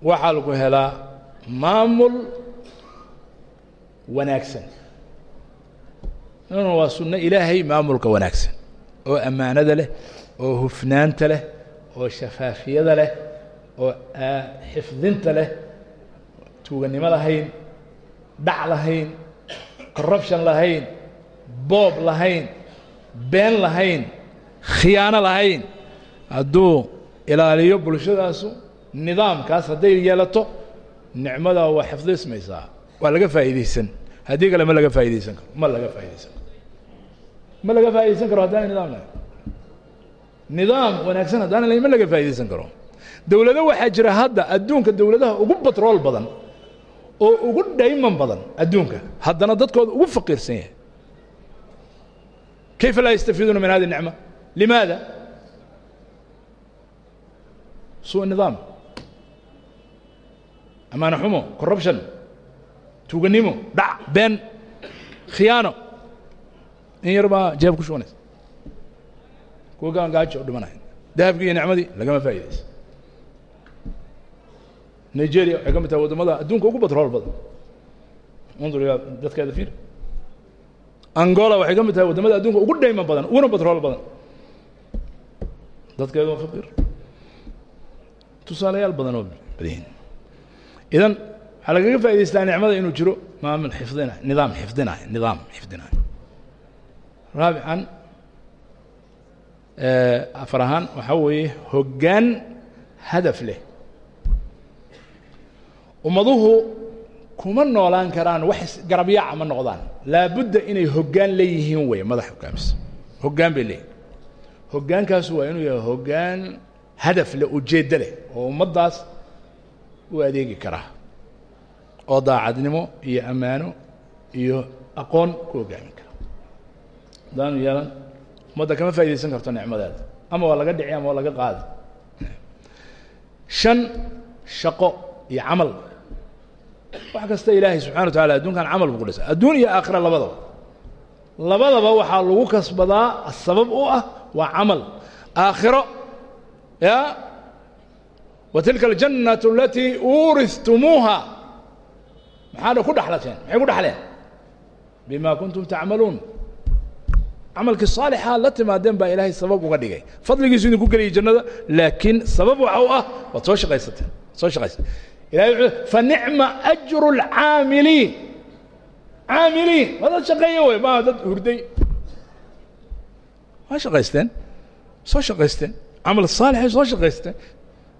S2: waxaa lagu helaa maamul wanaagsan. Waa sunno ilaahay maamulka wanaagsan oo ammaanada leh oo hufnaanta leh oo shafaafiyada leh oo xifdinta leh. Tuuganimo lahayn dhac lahayn corruption lahayn boob lahayn been lahayn khiyaano lahayn. Hadduu ilaaliyo bulshadaasu nidaamkaas hadday yeelato nicmadaa waa xifdismaysaa. Waa laga faa'iidaysan. Haddii kale ma laga faa'iidaysan karo. Ma laga faa'iidaysan karo. Ma laga faa'iidaysan karo haddaan nidaam lahayn. Nidaam wanaagsan haddaan lahayn ma laga faa'iidaysan karo. Dowlado waxaa jira hadda adduunka dowladaha ugu batrool badan oo ugu dhayman badan adduunka haddana dadkooda ugu faqiirsan yahay. Kayfa laa yastafiiduuna min hadi الnicma limaada? Suu nidaam amaano xumo corruption tuuganimo dhac been khiyaano. In yar baa jeeb ku shubanaysa kuwa gaan gaajo o dhimanaya dahabkii iyo nicmadii lagama faa'iidaysa nigeria waxay ka mid tahay waddamada adduunka ugu batrool badan. Undur yaa dadkeeda fiir angola waxay ka mid tahay waddamada adduunka ugu dhayman badan uguna batrool badan. Dadkeedu waa faqiir tusaalayaal badan oo badihin idan waxaa lagaga faa'idaystaa nicmada inuu jiro maamul xifdina nidaam xifdinaya nidaam xifdinaya raabican afar ahaan waxaa weeye hoggaan hadaf leh. Ummaduhu kuma noolaan karaan wax garabyaaca ma noqdaan. Laabudda inay hoggaan leeyihiin wey madax hoggaamis hoggaan bay leeyihiin hoggaankaasu waa inuu yahay hoggaan hadaf leh ujeeddo leh oo ummaddaas u adeegi karaa oo daacadnimo iyo ammaano iyo aqoon ku hoggaamin kara. Haddaanu yeelan ummadda kama faa'iidaysan karto nicmadeeda ama waa laga dhici ama waa laga qaadi. Shan shaqo iyo camal. Wax kasta ilaahay subxana wa tacala adduunkan camal buu ku dhisa adduun iyo aakhira labadaba. Labadaba waxaa lagu kasbadaa sabab u ah waa camal. Aakhiro ya wa tilka aljannatu alatii uuristumuuha maxaana ku dhexlateen maxay ku dhexleen bima kuntum tacmaluun camalkii saalixa la timaadeen baa ilaahay sabab uga dhigay. Fadligiisu idinku geliyay jannada laakiin sabab waxa u ah waad soo shaqaysateen soo shaqaysateen. Ilahay wuxuu fanicma ajru اlcaamiliin caamiliin. Waa dad shaqeeye wey maa dad hurday. Waa shaqaysteen soo shaqaysteen. Camal saalixay soo shaqaysteen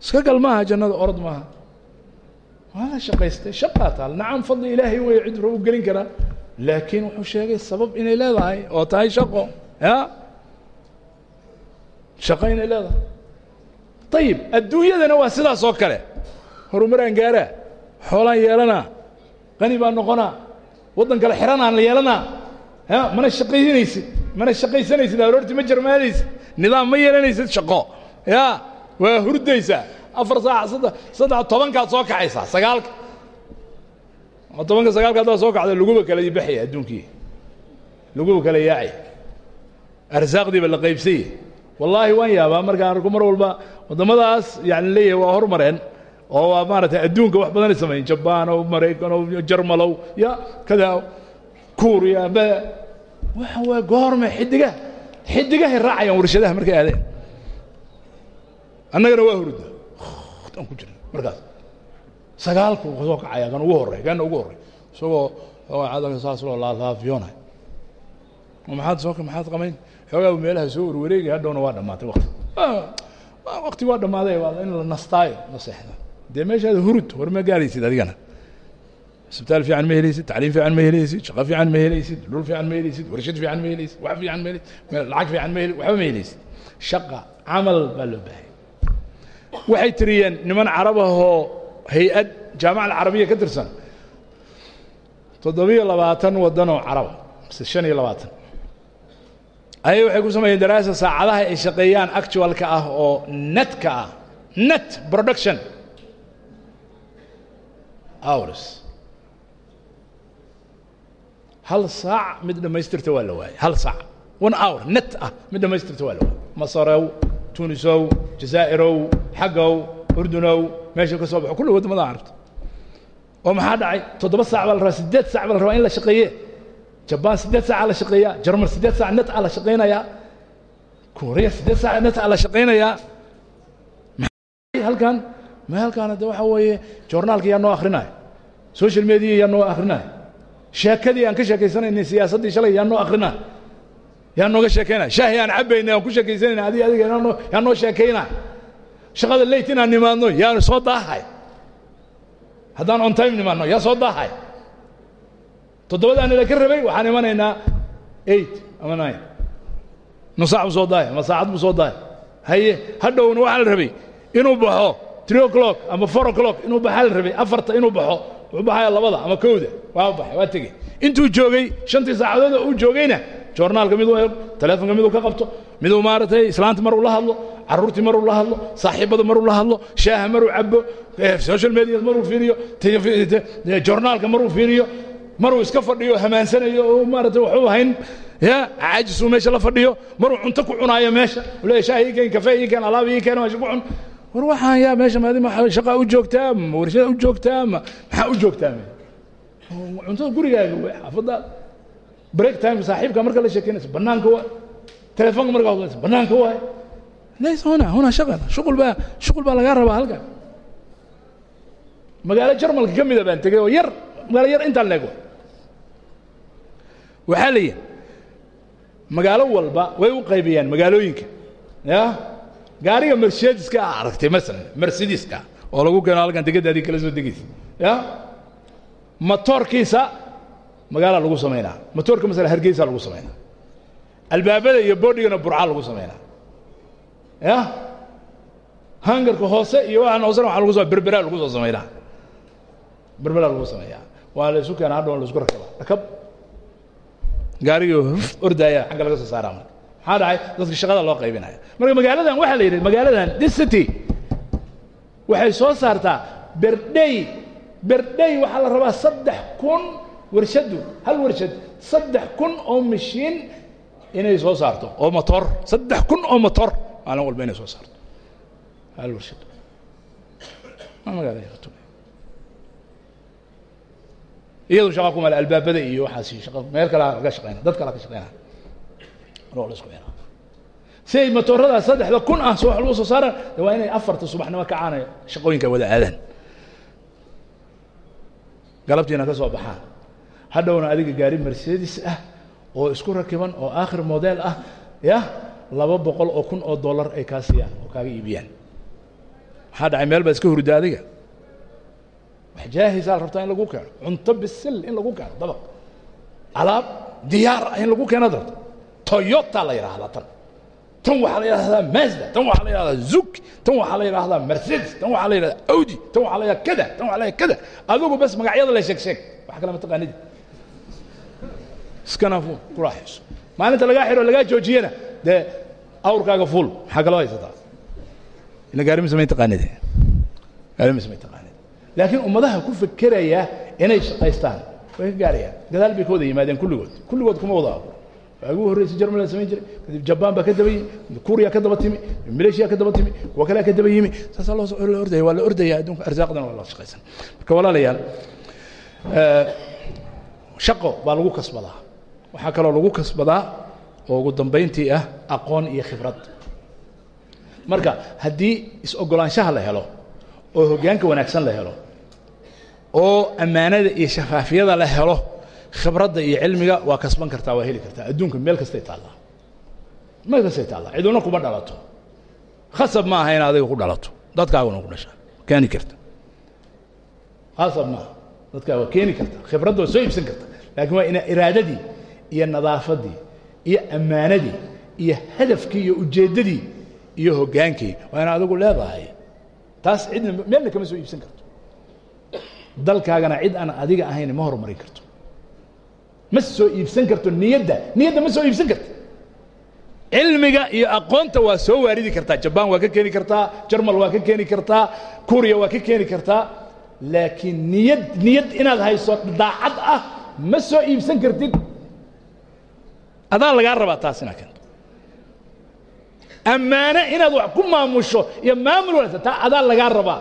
S2: iska gal maaha jannada orod maaha. Waa la shaqaystay shaqaa taal. Nacam fadli ilaahay wey cid u gelin karaa laakiin wuxuu sheegay sabab inay leedahay oo tahay shaqo ya? Shaqo inay leedahay. Ayib adduunyadana waa sidaas oo kale. Horumaraan gaaraa xoolaan yeelanaa qani baan noqonaa waddan kale xiranaan la yeelanaa ya? Mana shaqaysanaysid mana shaqaysanaysid aroorti ma jarmaadaysid nidaam ma yeelanaysid shaqo ya waa hurdaysaa afar saac saddex tobankaad soo kacaysaa sagaalka. Oo tobanka sagaalka haddaad soo kacda laguba kala baxaya adduunkii. Laguba kala yaacay arsaaqdiiba la qaybsaya wallaahi waan yaabaa markaan arko mar walba waddamadaas yani leeyahay waa hormareen oo waa maaragtay adduunka wax badanay sameeyeen jabaan oo maraykan oo jarmalow ya kada kuuriya ba. Waxa waa goorme xidigaha xidigahay raacayaan warshadaha markay aadeen annagana waa hurda. Aan ku jirna markaas sagaalku soo kacaya kan ugu horey kana ugu horey isagoo cadanka saas loo laalaafyoonay maxaad soo maxaad qamayn? Xoogaa meelaha soo warwareegay hadhowna waa dhammaatay wakti wakti waa dhammaaday waa in la nastaayo la seexda dee meeshaada hurud war ma gaaraysid adigana. Isbitaal fiican ma helaysid tacliim fiican ma helaysid shaqo fiican ma helaysid dhul fiican ma helaysid warshad fiican ma helaysid wax fiican ma helaysid lacag fiican ma helaysid waxba ma helaysid shaqa camal baa loo baahay waxay tiriyeen niman carab ahoo hay'ad jaamaca alcarabiya ka tirsan. Toddobiyo labaatan waddanoo caraba mise shan iyo labaatan. Ayay waxay ku sameeyeen daraasa saacadaha ay shaqeeyaan actualka ah oo netka ah. Net production. Hours. Hal saac mid dhammaystirta waa la waayey hal saac. One hour. Net ah. Mid dhammaystirta waa la waayey masarow tunisow jazaa'irow xaggow urdunow meesha ka soo baxo. Kulli waddamada carabta oo maxaa dhacay? Toddoba saac baa la rabaa siddeed saac baa la rabaa in la shaqeeye jabaan siddeed saaca la shaqeeyaa. Jarmal siddeed saac net a la shaqaynayaa korea siddeed saac net a la shaqaynayaa halkan? Ma halkaana de waxa weeye joornaalka yaa noo akrinaya social media yaa noo akrinaya sheekadii aan ka sheekaysanaynay siyaasaddii shalay yaa noo akrinaya yaa nooga sheekaynaya shaahi aan cabaynay aan ku sheekaysanayna. Adig adiga yaa noo sheekaynaya shaqada late inaan nimaadno yaa soo daahay. Haddaan on time nimaadno yaa soo daahay. Toddobadaan ila ka rabay waxaan imanaynaa eight ama nine. Nus saac buu soo daaya ama saacad buu soo daaya haye hadhowna waxaa la rabay inuu baxo three o'clock ama four o'clock inuu baxaa la rabay. Afarta inuu baxo baxaya labada ama kowda. Waa baxay waa tegey. Intuu joogay shantii saacadood uu joogayna joornaalka miduu eego telefonka miduu ka qabto miduu maaragtay islaanta maruu la hadlo carruurtii maruu la hadlo saaxiibada maruu la hadlo shaaha maruu cabo social media maruu fiiriyo joornaalka maruu fiiriyo maruu iska fadhiyo hamaansanayo oo maaragtay waxuu hayn ya caajisuu meesha la fadhiyo maruu cunto ku cunaayo meesha. Leeyahay shaah ii keen kafee ii keen alaab ii keen meesha ku cun war waxaan yaa meesha maadi ma shaqaa u joogtaa ma warshada u joogtaa ma maxaa u joogtaa me cuntada gurigaaga wey xaafadda. Break time saaxiibka marka la sheekeynayso banaanka waa. Telefoonka marka hadlayso banaanka waay lays huna huna shaqal shuqul baa shuqul baa lagaa rabaa halkan. Magaalo jarmalka ka mida baan tegey oo yar magaalo yar intaan leeg waxaa la yihi magaalo walba way u qaybiyaan magaalooyinka ya gaariga mercedeska a aragtay masalan mercedeska oo lagu keeno halkan degadaadii kala soo degaysa ya? Matoorkiisa magaala lagu samaynaa matoorka masala hargeysa lagu samaynaa albaabada iyo boodhigana burca lagu samaynaa ya? Hangarka hoose iyo waxaan hoosena waa lagu soo berberaa lagu soo samaynaa berberaa lagu sameeyaa waa la isu keenaa hadhoon la isku rakaba. Rakab gaarigii ordaaya xagga laga soo saaraa marka maxaa dhacay dadka shaqada loo qaybinaya marka magaaladan waxaa la yidhi magaaladan this city waxay soo saartaa berdhey berdhey waxaa la rabaa saddex kun warshadu hal warshad saddex kun oo mashiin inay soo saarto oo motor saddex kun oo motor maalin walba inay soo saarto. Hal warshad. Iyadu shaqa ku male albaabada iyo waxaasi shaqa meel kale laga shaqeyna dad kale ka shaqeyna loo la isku xira si ay motorada saddexda kun ah soo lagu soo saaraan de waa inay afarta subaxnimo ka caanay shaqooyinka wada aadaan galabtiina ka soo baxaan hadhowna adiga gaari mercedes ah oo isku rakiban oo aakhir model ah ya laba boqol oo kun oo dollar ay kaa siiyaan oo kaaga iibiyaan. Maxaa dhacay meel baad iska hurda adiga. Wax jaahisaa la rabtaa in lagu keeno. Cunto bisil in lagu keeno dabaq. Alaab diyaar ah in lagu keeno darto toyota la yidhaahdaa tan. Tan waxaa la yidhahdaa mazda tan waxaa la yidhahdaa zuk tan waxaa la yidhahdaa mercedes tan waxaa la yidhahdaa audi tan waxaa la yidhahdaa kada tan waxaa la yidhahdaa kada. Adigu bas magacyada la sheeg sheeg wax kale ma taqaanidi iskana fuul ku raaxayso maalinta lagaa xiro lagaa joojiyana dee awrkaaga fuul maxaa kaloo haysataa ila gaari mise may taqaanidi gaari mise may taqaanidi laakiin ummadaha ku fekeraya inay shaqaystaan way ka gaarayaan. Gadaal bay ka wada yimaadeen kulligood. Kulligood kuma wada ugu horreysay jarmal la samayn jiray. Kadib jabaan baa ka daba yimi kuuriya ka daba timi maleeshiya ka daba timi kuwa kalea ka daba yimi. Saasaa loo ordaya waa la ordaya adduunka arsaaqdana waa la shaqaysan marka walaalayaal shaqo baa lagu kasbadaa. Waxaa kaloo lagu kasbadaa oo ugu dambayntii ah aqoon iyo khibrad. Marka haddii is-ogolaanshaha la helo oo hoggaanka wanaagsan la helo oo ammaanada iyo shafaafiyada la helo khibradda iyo cilmiga waa kasban kartaa waa heli kartaa. Adduunka meel kastay taallaa meel kastay taallaa ciduna kuma dhalato. Khasab ma aha in adiga ku dhalato. Dadkaaguna ku dhashaa. Keeni karta. Khasab maaha dadkaa waa keeni karta. Khibradda waa soo iibsan karta. Laakiin waa inaa iraadadii iyo nadaafaddii iyo ammaanadii iyo hadafkii iyo ujeeddadii iyo hoggaankii waa ina adigu leedahay. Taas cidna meelna kama soo iibsan karto. Dalkaagana cid aan adiga ahayn ma horumarin karto ma soo iibsan karto niyadda. Niyadda ma soo iibsan karto. Cilmiga iyo aqoonta waa soo waaridi kartaa. Jabaan waa ka keeni kartaa. Jarmal waa ka keeni kartaa. Kuriya waa ka keeni kartaa. Laakiin niyad niyad inaad hayso daacad ah ma soo iibsan kartid. Adaa lagaa rabaa taas inaad keento ammaane inaad wax ku maamusho iyo maamul wanaagsan taa adaa lagaa rabaa.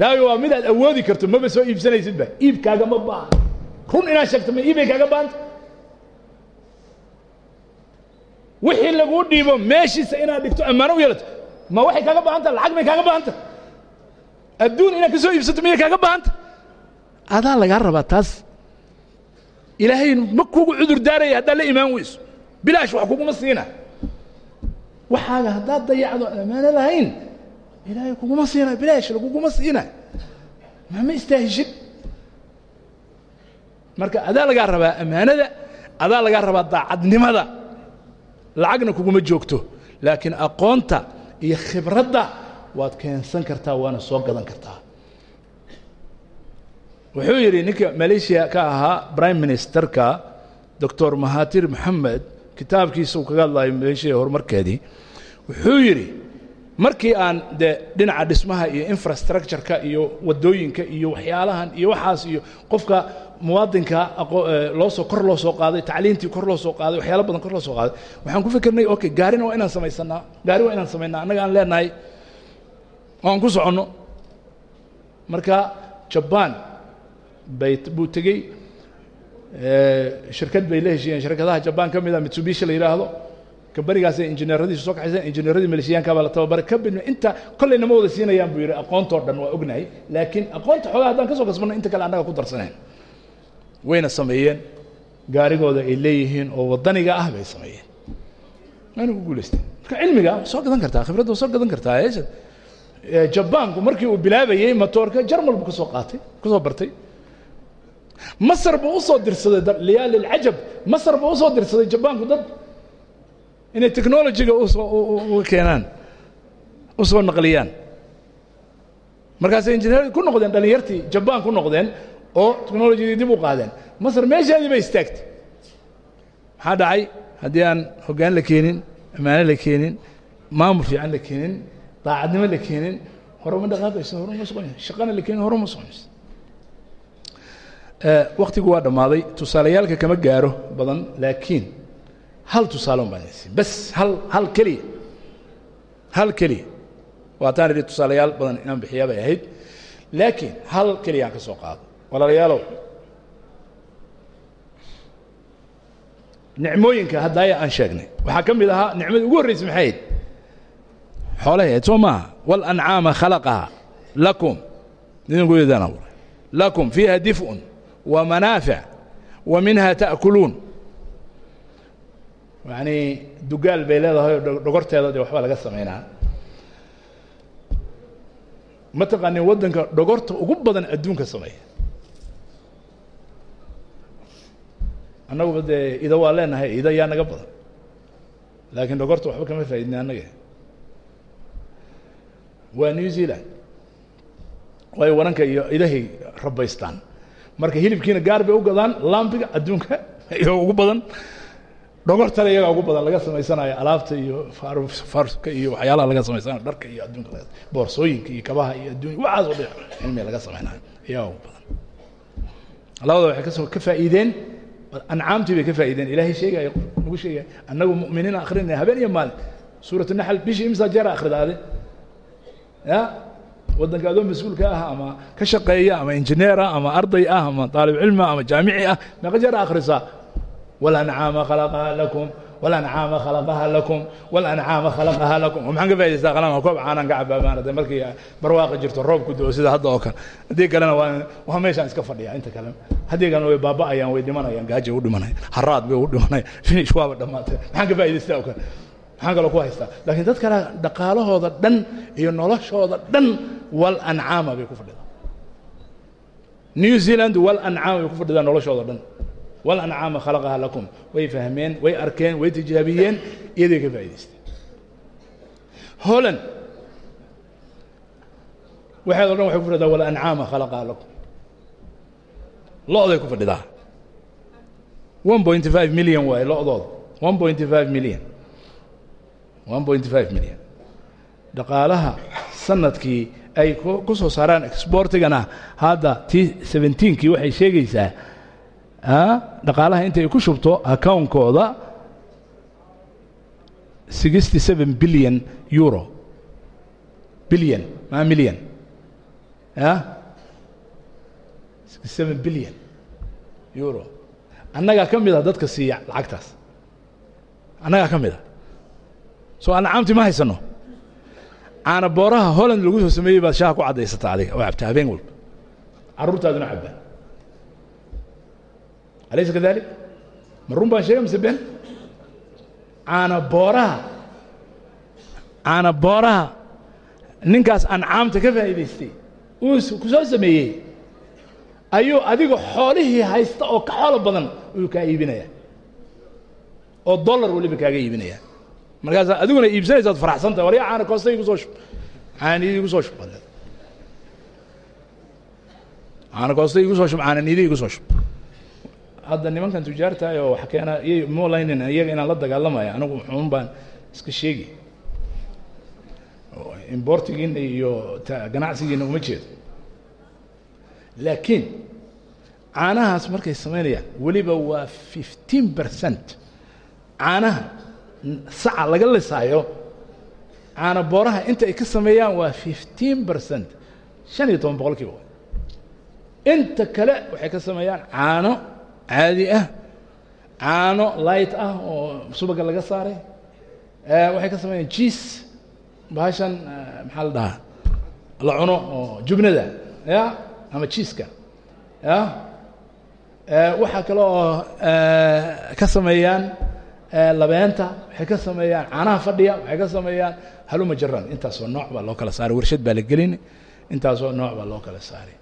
S2: Laayo waa mid aad awoodi karto maba soo iibsanaysidba iibkaaga ma baahan run inaad sheegto ma iibay kaaga baahanta wixii laguu dhiibo meeshiisa inaad dhigto ammaano u yeelato ma waxay kaaga baahanta lacag may kaaga baahanta adduun inaad ka soo iibsato miyay kaaga baahanta adaa lagaa rabaa taas. Ilaahay ma kugu cudur daaraya haddaad la imaan weyso. Bilaash wax kuguma siina. Waxaaga haddaad dayacdo ammaano lahayn ilaahay kuguma siina bilaash laguguma siina. Ma ma istaahishid marka adaa lagaa rabaa ammaanada adaa lagaa rabaa daacadnimada. Lacagna kuguma joogto laakiin aqoonta iyo khibradda waad keensan kartaa waana soo gadan kartaa. Wuxuu yidhi ninka malaysia ka ahaa prime ministerka doctor mahatir moxamed kitaabkiisa uu kaga hadlayo malaysia horumarkeedii wuxuu yidhi markii aan de dhinaca dhismaha iyo infrastructureka iyo waddooyinka iyo waxyaalahan iyo waxaas iyo qofka muwaadinka loo soo kor loo soo qaaday tacliintii kor loo soo qaaday waxyaalo badan kor loo soo qaaday. Waxaan ku fikirnay okay gaarina waa inaan samaysanaa gaari waa inaan samaynaa annaga aan leenahay aan ku soconno. Marka jaban bay buu tegey shirkad bay la heshiiyeen shirkadaha jaban ka mida mitsubishi la yidhaahdo kambanigaasay injineeradiisu soo kaxayseen injineeradii maleeshiyaanka baa la tababaray kabadna inta kollayna ma wada siinayaan buu yidhi aqoontoo dhan waa ognahay laakiin aqoonta xoogaa haddaan ka soo kasbanno inta kale annaga ku darsanayn wayna sameeyeen gaarigooda ay leeyihiin oo waddaniga ah bay sameeyeen. Waana ku guulaysteen marka cilmiga soo gadan kartaa khibradda soo gadan kartaa jabaanku markii uu bilaabayey matoorka jarmal buu ka soo qaatay ka soo bartay. Masar buu u soo dirsaday liyaali lcajab masar buu u soo dirsaday jabaanku dad inay technologiga u soo keenaan u soo naqliyaan. Markaasay injineer ku noqdeen dhalinyartii jabaan ku noqdeen oo technologigii dib u qaadeen. Masar meeshaadii bay istaagtay. Maxaa dhacay? Haddii aan hoggaan la keenin ammaano la keenin maamul fiican la keenin daacadnimo la keenin horuma dhaqaaqayso horuma soconayso shaqana la keenin horuma soconayso waktigu waa dhammaaday. Tusaalayaalka kama gaaro badan laakiin hal tusaale un baan haysin bas hal hal keliya. Hal keliya. Waataan idhi tusaalayaal badan inaan bixiyaa bay ahayd. Laakiin hal keliya aan ka soo qaado walaalayaalow. Nicmooyinka haddaaya aan sheegnay. Waxaa ka mid ahaa nicmadii ugu horreysay maxay? Ahayd xoolahay ahayd soo maaha. Walancaama lakum. Idinku idaan abuuray lakum fiiha dif'un wa manaafic wa minha ta'kuluun. Yacni dugaal bay dhogorteeda dee waxbaa laga samaynaa. Ma taqaanin waddanka dhogorta ugu badan adduunka sameeya annaguba dee ida waa leenahay ida yaa naga badan. Laakiin dhogorta waxba kama faa'idna annaga waa new zealand. Waayo waranka iyo idahay rabaystaan marka hilibkiina gaar bay u gadaan lambiga adduunka iyo ugu badan. Dhogortale iyagaa ugu badan laga samaysanayo alaabta iyo farka iyo waxyaalaha laga samaysanayo dharka iyo adduunka boorsooyinka iyo kabaha iyo adduunya waxaas oo dhan. Cilmiga laga samaynayo iyagaa ugu badan. Labada waxay ka soo ka faa'iideen ancaamtii bay ka faa'iideen. Ilaahay sheegaya nagu sheegaya annagu mu'miniin akrinaya habeen iyo maalin. Suurat naxl bishii imsaa jeera akhridaade ya? Waddanka adoo mas'uulka ah ama ka shaqeeya ama injineer ah ama arday ah ama daalib cilmi ah ama jaamici ah meeqa jeer akhrisaa? Walancaama khalaqaha lakum walancaama khalaqaha lakum walancaama khalaqaha lakum maxaan ka faa'idaystaa qalama koob caanaan ka cabaa maarata markii barwaaqi jirto roobku do sida hadda oo kale haddii kalena waa waa meeshaan iska fadhiya inta kale haddii kalena way baaba'ayaan way dhimanayaan gaajay u dhimanayaan haraad bay u dhimanayaan finish waaba dhammaatay maxaan ka faa'idaystaa oo kale maxaan kaloo ku haystaa laakiin dad kale dhaqaalahooda dhan iyo noloshooda dhan wal ancaama bay ku fadhidaan new zealand ancaam way ku fadhidaan noloshooda dhan wal ancaama khalaqaha lakum way fahmeen way arkeen way tijaabiyeen iyaday ka faa'idaysteen holland waxaad o waxay ku fadhidaa wal ancaama khalaqaha lakum lo-day ku fadhidaa one point five million waaye lo-dooda one million. one point five million. dhaqaalaha sannadkii ay ku soo saaraan exbortigana hadda t seventeenkii waxay sheegaysaa dhaqaalaha intay ku shubto account-kooda sixty seven billion euro. Billion maa million. Sixty seven billion euro. Annagaa ka mid a dadka siiya lacagtaas. Annagaa ka mid a soo ancaamti ma haysano. Caana booraha holland lagu soo sameeyey baad shaaha ku caddaysata adiga oo cabta habeen walba carruurtaaduna cabbaa alaysa kadalik ma run baan sheegay mise ben caana booraha caana booraha ninkaas ancaamta ka faa'iidaystay uu ku soo sameeyey ayuu adiga xoolihii haysta oo ka xoolo badan ayuu kaa iibinaya oo dollar weliba kaaga iibinaya markaasaa adiguna iibsanaysaad faraxsan tahay waryaa caana koosta igu soo shub caanidi igu soo shub caana koosta igu soo shub caananiidi igu soo shub hadda nimankan tujaartahay oo wax keena iyay molaynin iyaga inaan la dagaalamaya anigu xun baan iska sheegi. Importigiina iyo ganacsigiina uma jeedo. Laakiin caanahaas markay samaynayaan weliba waa fifteen percent caanaha saca laga lisaayo. Caana booraha inta ay ka sameeyaan waa fifteen percent. Shan iyo toban boqol kiiba. Inta kale waxay ka sameeyaan caano caadi ah caano light ah oo subaga laga saaray waxay ka sameeyaan jiis bahashan maxaa la dhahaa? La cuno oo jubnada ya ama jiiska ya. Waxaa kale oo ka sameeyaan labeenta waxay ka sameeyaan caanaha fadhiya waxay ka sameeyaan haluma jaran intaasoo nooc baa loo kala saaray warshad baa la gelin intaasoo nooc baa loo kala saaray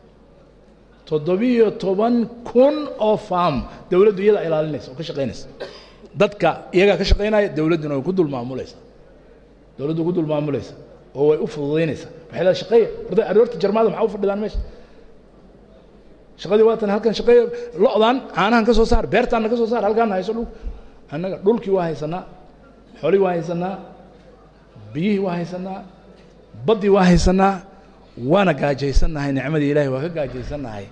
S2: toddobiyo toban kun oo farm dawladdu iyada ilaalinaysa oo ka shaqaynaysa. Dadka iyagaa ka shaqaynaya dawladduna way ku dul maamulaysa dawladdu ku dul maamulaysa oo way u fududaynaysaa waxay leedahay shaqeeya. Horta aroorta jarmaada maxaa u fadhidaan meesha? Shaqadii waatan halkan shaqeeya. Lo-dan caanahan ka soo saar beertaanna ka soo saar halkaana hayso dhul. Annaga dhulkii waa haysanaa xolii waa haysanaa biyihii waa haysanaa baddii waa haysanaa waana gaajaysannahay nicmadii ilahay waa ka gaajaysannahay.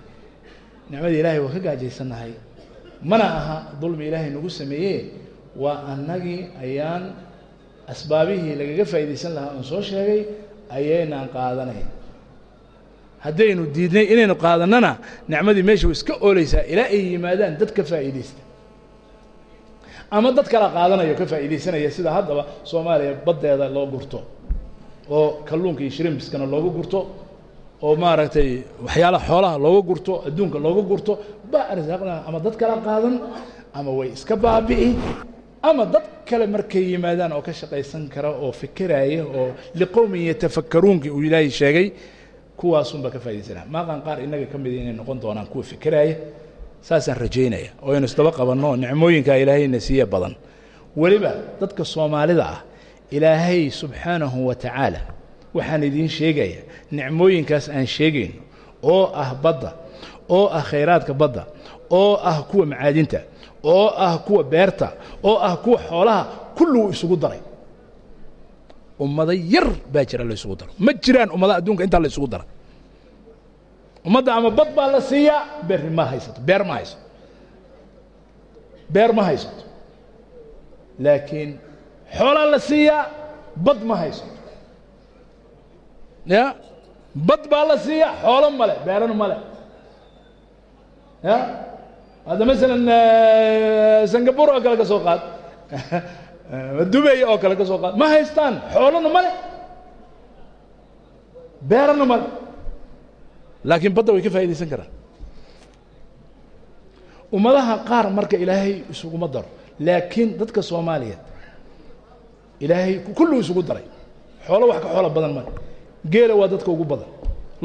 S2: Nicmadii ilaahay waa ka gaajaysannahay. Mana aha dulmi ilaahay nagu sameeye waa annagii ayaan asbaabihii lagaga faa'iidaysan lahaa oon soo sheegay ayaynaan qaadanayn haddaynu diidnay inaynu qaadannana nicmadii meesha way iska oolaysaa ilaa ay yimaadaan dad ka faa'iidaysta. Ama dad kala qaadanayo ka faa'iidaysanaya sida haddaba soomaaliya baddeeda loo gurto oo kalluunka iyo shrimbiskana looga gurto oo maaragtay waxyaalaha xoolaha looga gurto adduunka looga gurto ba arsaaqna ama dad kala qaadan ama way iska baabi'i ama dad kale markay yimaadaan oo ka shaqaysan kara oo fikiraya oo liqowmin yatafakkaruunkii uu ilaahay sheegay kuwaasunbaa ka faaidaysanaa maaqan qaar innaga ka mida inay noqon doonaan kuwa fikiraaya saasaan rajaynaya oo aynu isdaba qabanno nicmooyinkaa ilaahayna siiye badan. Weliba dadka soomaalida ah ilaahay subxaanahu wa tacaala waxaan idiin sheegaya nicmooyinkaas aan sheegayno oo ah badda oo ah khayraadka badda oo ah kuwa macaadinta oo ah kuwa beerta oo ah kuwa xoolaha kulligu isugu daray. Ummado yar baa jira la isugu daro. Ma jiraan ummadaha adduunka intaa la isugu dara ummadda ama bad baa la siiyaa berri ma haysato beer ma haysato beer ma haysato. Laakiin xoolaa la siiyaa bad ma haysato ya? Bad baa la siiyaa xoolo male beerana male ya? Hadda masalan singapore oo kale ka soo qaad. Dubey oo kale ka soo qaad. Ma haystaan xoolona male beerana male laakiin badda way ka faa'idaysan karaan. Ummadaha qaar marka ilaahay isuguma daro laakiin dadka soomaaliyeed ilaahay kulligu isugu daray. Xoolo wax ka xoolo badan male geela waa dadka ugu badan.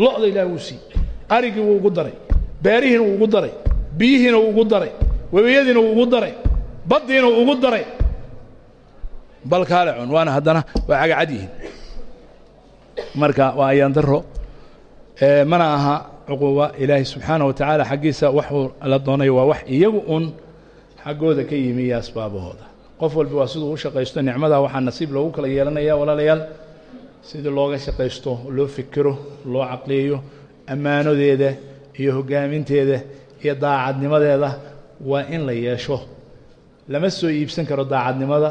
S2: Lo-da ilaah wuu siiyey. Arigii wuu ugu daray. Beerihiina uu ugu daray. Biyihiina uu ugu daray. Webiyadiina uu ugu daray. Baddiina uu ugu daray. Bal kaale cun waana haddana waa cagacad yihiin. Marka waa ayaan daro mana aha cuquuba. Ilaahay subxaana wa tacaala xaggiisa waxuu la doonayo waa wax iyagu un xaggooda ka yimi asbaabahooda qof walba waa siduu u shaqaysto nicmadaa waxaa nasiib loogu kala yeelanaya walaalayaal. Sidii looga shaqaysto loo fikiro loo caqliyeeyo ammaanadeeda iyo hoggaaminteeda iyo daacadnimadeeda waa in la yeesho. Lama soo iibsan karo daacadnimada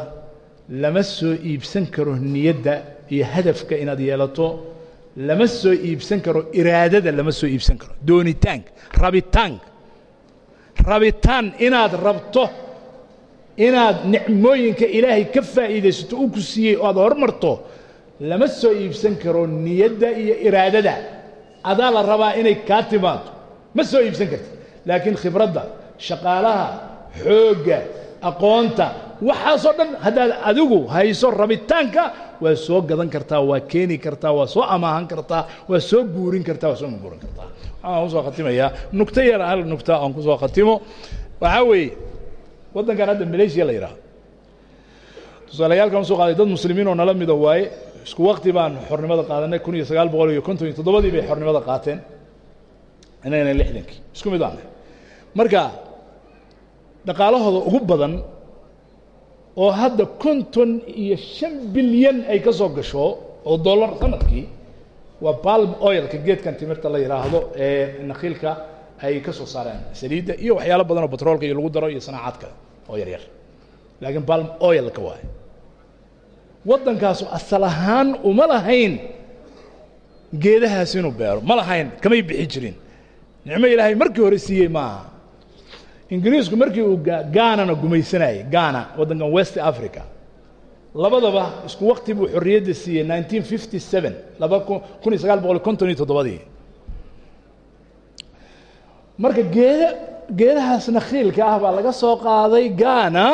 S2: lama soo iibsan karo niyadda iyo hadafka inaad yeelato lama soo iibsan karo iraadada lama soo iibsan karo. Doonitaanka rabitaanka rabitaan inaad rabto inaad nicmooyinka ilaahay ka faa'iidaysato u ku siiyey oo aad hormarto lama soo iibsan karo niyadda iyo iraadada. Adaa la rabaa inay kaa timaado ma soo iibsan karti laakiin khibradda shaqaalaha xoogga aqoonta waxaasoo dhan haddaad adigu hayso rabitaanka waa soo gadan kartaa waa keeni kartaa waa soo amaahan kartaa waa soo guurin kartaa waa soo guurin kartaa. Waxaan ku soo khatimayaa nugto yar hal nugta aan ku soo khatimo. Waxaa weeye waddankan hadda malaysia la yidhaahdo tusaalayaalkan u soo qaaday dad muslimiin oo nala mida waaye isku wakti baan xornimada qaadanay kun iyo sagaal boqol iyo konton iyo toddobadii bay xornimada qaateen. Inagana lixdankii isku mid aanay. Marka dhaqaalahooda ugu badan oo hadda konton iyo shan bilyan ay ka soo gasho oo dollar sannadkii waa balm oilka geedkan timirta la yidhaahdo ee nakiilka ay ka soo saareen saliidda iyo waxyaalo badan oo batroolka iyo lagu daro iyo sanaacaad kale oo yar yar. Laakiin balm oilka waaye waddankaasu asal ahaan uma lahayn geedahaas inuu beero. Ma lahayn kamay bixi jirin. Nicmo ilaahay markii hore siiyey ma aha. Ingiriisku markii uu gaanana gumaysanayay gaana waddankan west africa labadaba isku wakti buu xorriyadda siiyey nineteen fifty seven laba kun iyo sagaal boqol konton iyo toddobadii marka geeda geedahaas nakhiilka ah baa laga soo qaaday gaana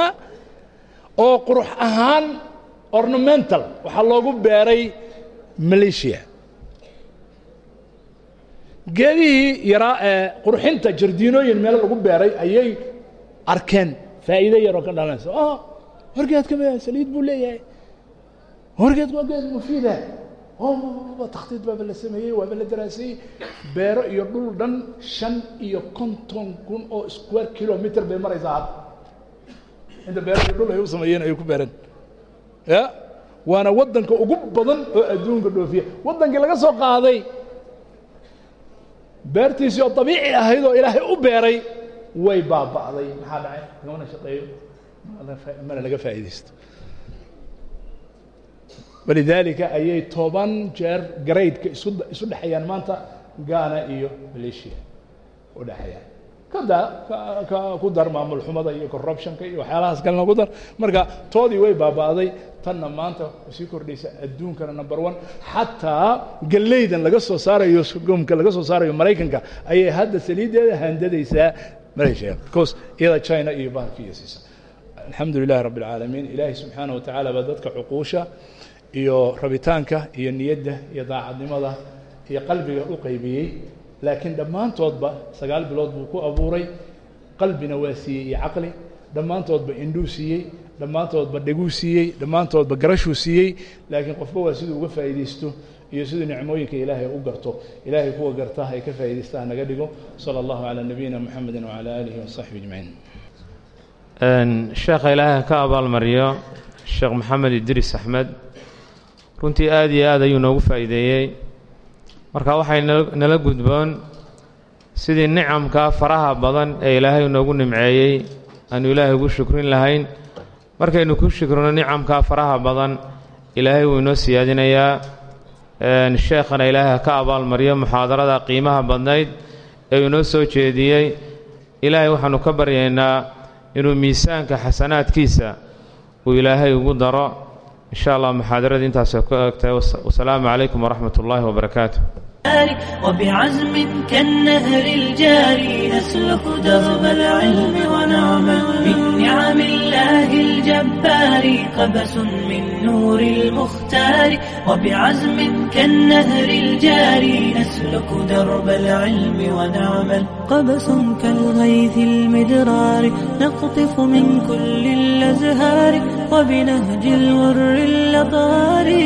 S2: oo qurux ahaan ornamental. Waxaa loogu beeray malaysia. Geedihii yaraa ee qurxinta jardiinooyin meel lagu beeray ayay arkeen. Faa'iide yaroo ka dhalanaysa. O horgeedka m saliid buu leeyahay. Horgeedka waa geed mufiida o takhtiid baaba la sameeyey waaba la daraasayey beero iyo dhul dhan shan iyo konton kun oo square kilometer bay maraysaa hadda. Inta beero iyo dhul ay u sameeyeen ay ku beereen. Ya? Waana waddanka ugu badan oo adduunka dhoofiya. Waddankii laga soo qaaday beertiisii oo dabiici ahayd oo ilaahay u beeray way baaba'day. Maxaa dhacay? Lagamana shaqeeyo. Mana laga faa'iidaysto walidaalika ayay toban jeer garaydka isu isu dhexeeyaan maanta gaana iyo malaysia u dhexeeyaan kada ka ku dar maamul xumada iyo corruptionka iyo waxyaalahaas kalena ku dar. Marka toodii way baaba'day tanna maanta sii kordhaysa adduunkana number one. Xataa gallaydan laga soo saarayo gomka laga soo saarayo maraykanka ayay hadda saliiddeeda handadaysaa malaysia. Because iyada china iyo bahalka iyo siisa. Alxamdu lilahi rabbi alcaalamiin ilaahay subxaana wa tacaala baa dadka cuquusha iyo rabitaanka iyo niyadda iyo daacadnimada iyo qalbiga u qaybiyey. Laakiin dhammaantoodba sagaal bilood buu ku abuuray. Qalbina waa siiyey iyo caqli. Dhammaantoodba indhuu siiyey. Dhammaantoodba dheguu siiyey. Dhammaantoodba garashuu siiyey. Laakiin qofba waa siduu uga faa'iidaysto iyo siduu nicmooyinka ilaahay u garto. Ilaahay kuwa garta ay ka faa'iidaysta naga dhigo. Sala allahu calaa nabiyina muxamedi wacala aalihi wasaxbi ajmaciin
S3: sheekha ilaahay ka abaalmariyo sheekh maxamed idris axmed runtii aad iyo aad ayuu noogu faa'iideeyey. Marka waxay nala gudboon sidii nicamka faraha badan ee ilaahay noogu nimceeyey aanu ilaahay ugu shukrin lahayn. Markaynu ku shukrino nicamka faraha badan ilaahay wuu inoo siyaadinayaa. Sheekhana ilaahay ka abaalmariyo muxaadarada qiimaha badnayd ee inoo soo jeediyey. Ilaahay waxaanu ka baryaynaa inuu miisaanka xasanaadkiisa uu ilaahay ugu daro in sha allah muxaadaradii intaasoo ku egtahay wasalaamu calaykum waraxmat ullaahi wabarakaatu
S1: وبعزم كالنهر الجاري نسلك درب العلم ونعم من نعم الله الجبار قبس من نور المختار وبعزم كالنهر الجاري نسلك درب العلم ونعمل قبس كالغيث المدرار نقطف من كل الأزهار وبنهج الور الأطار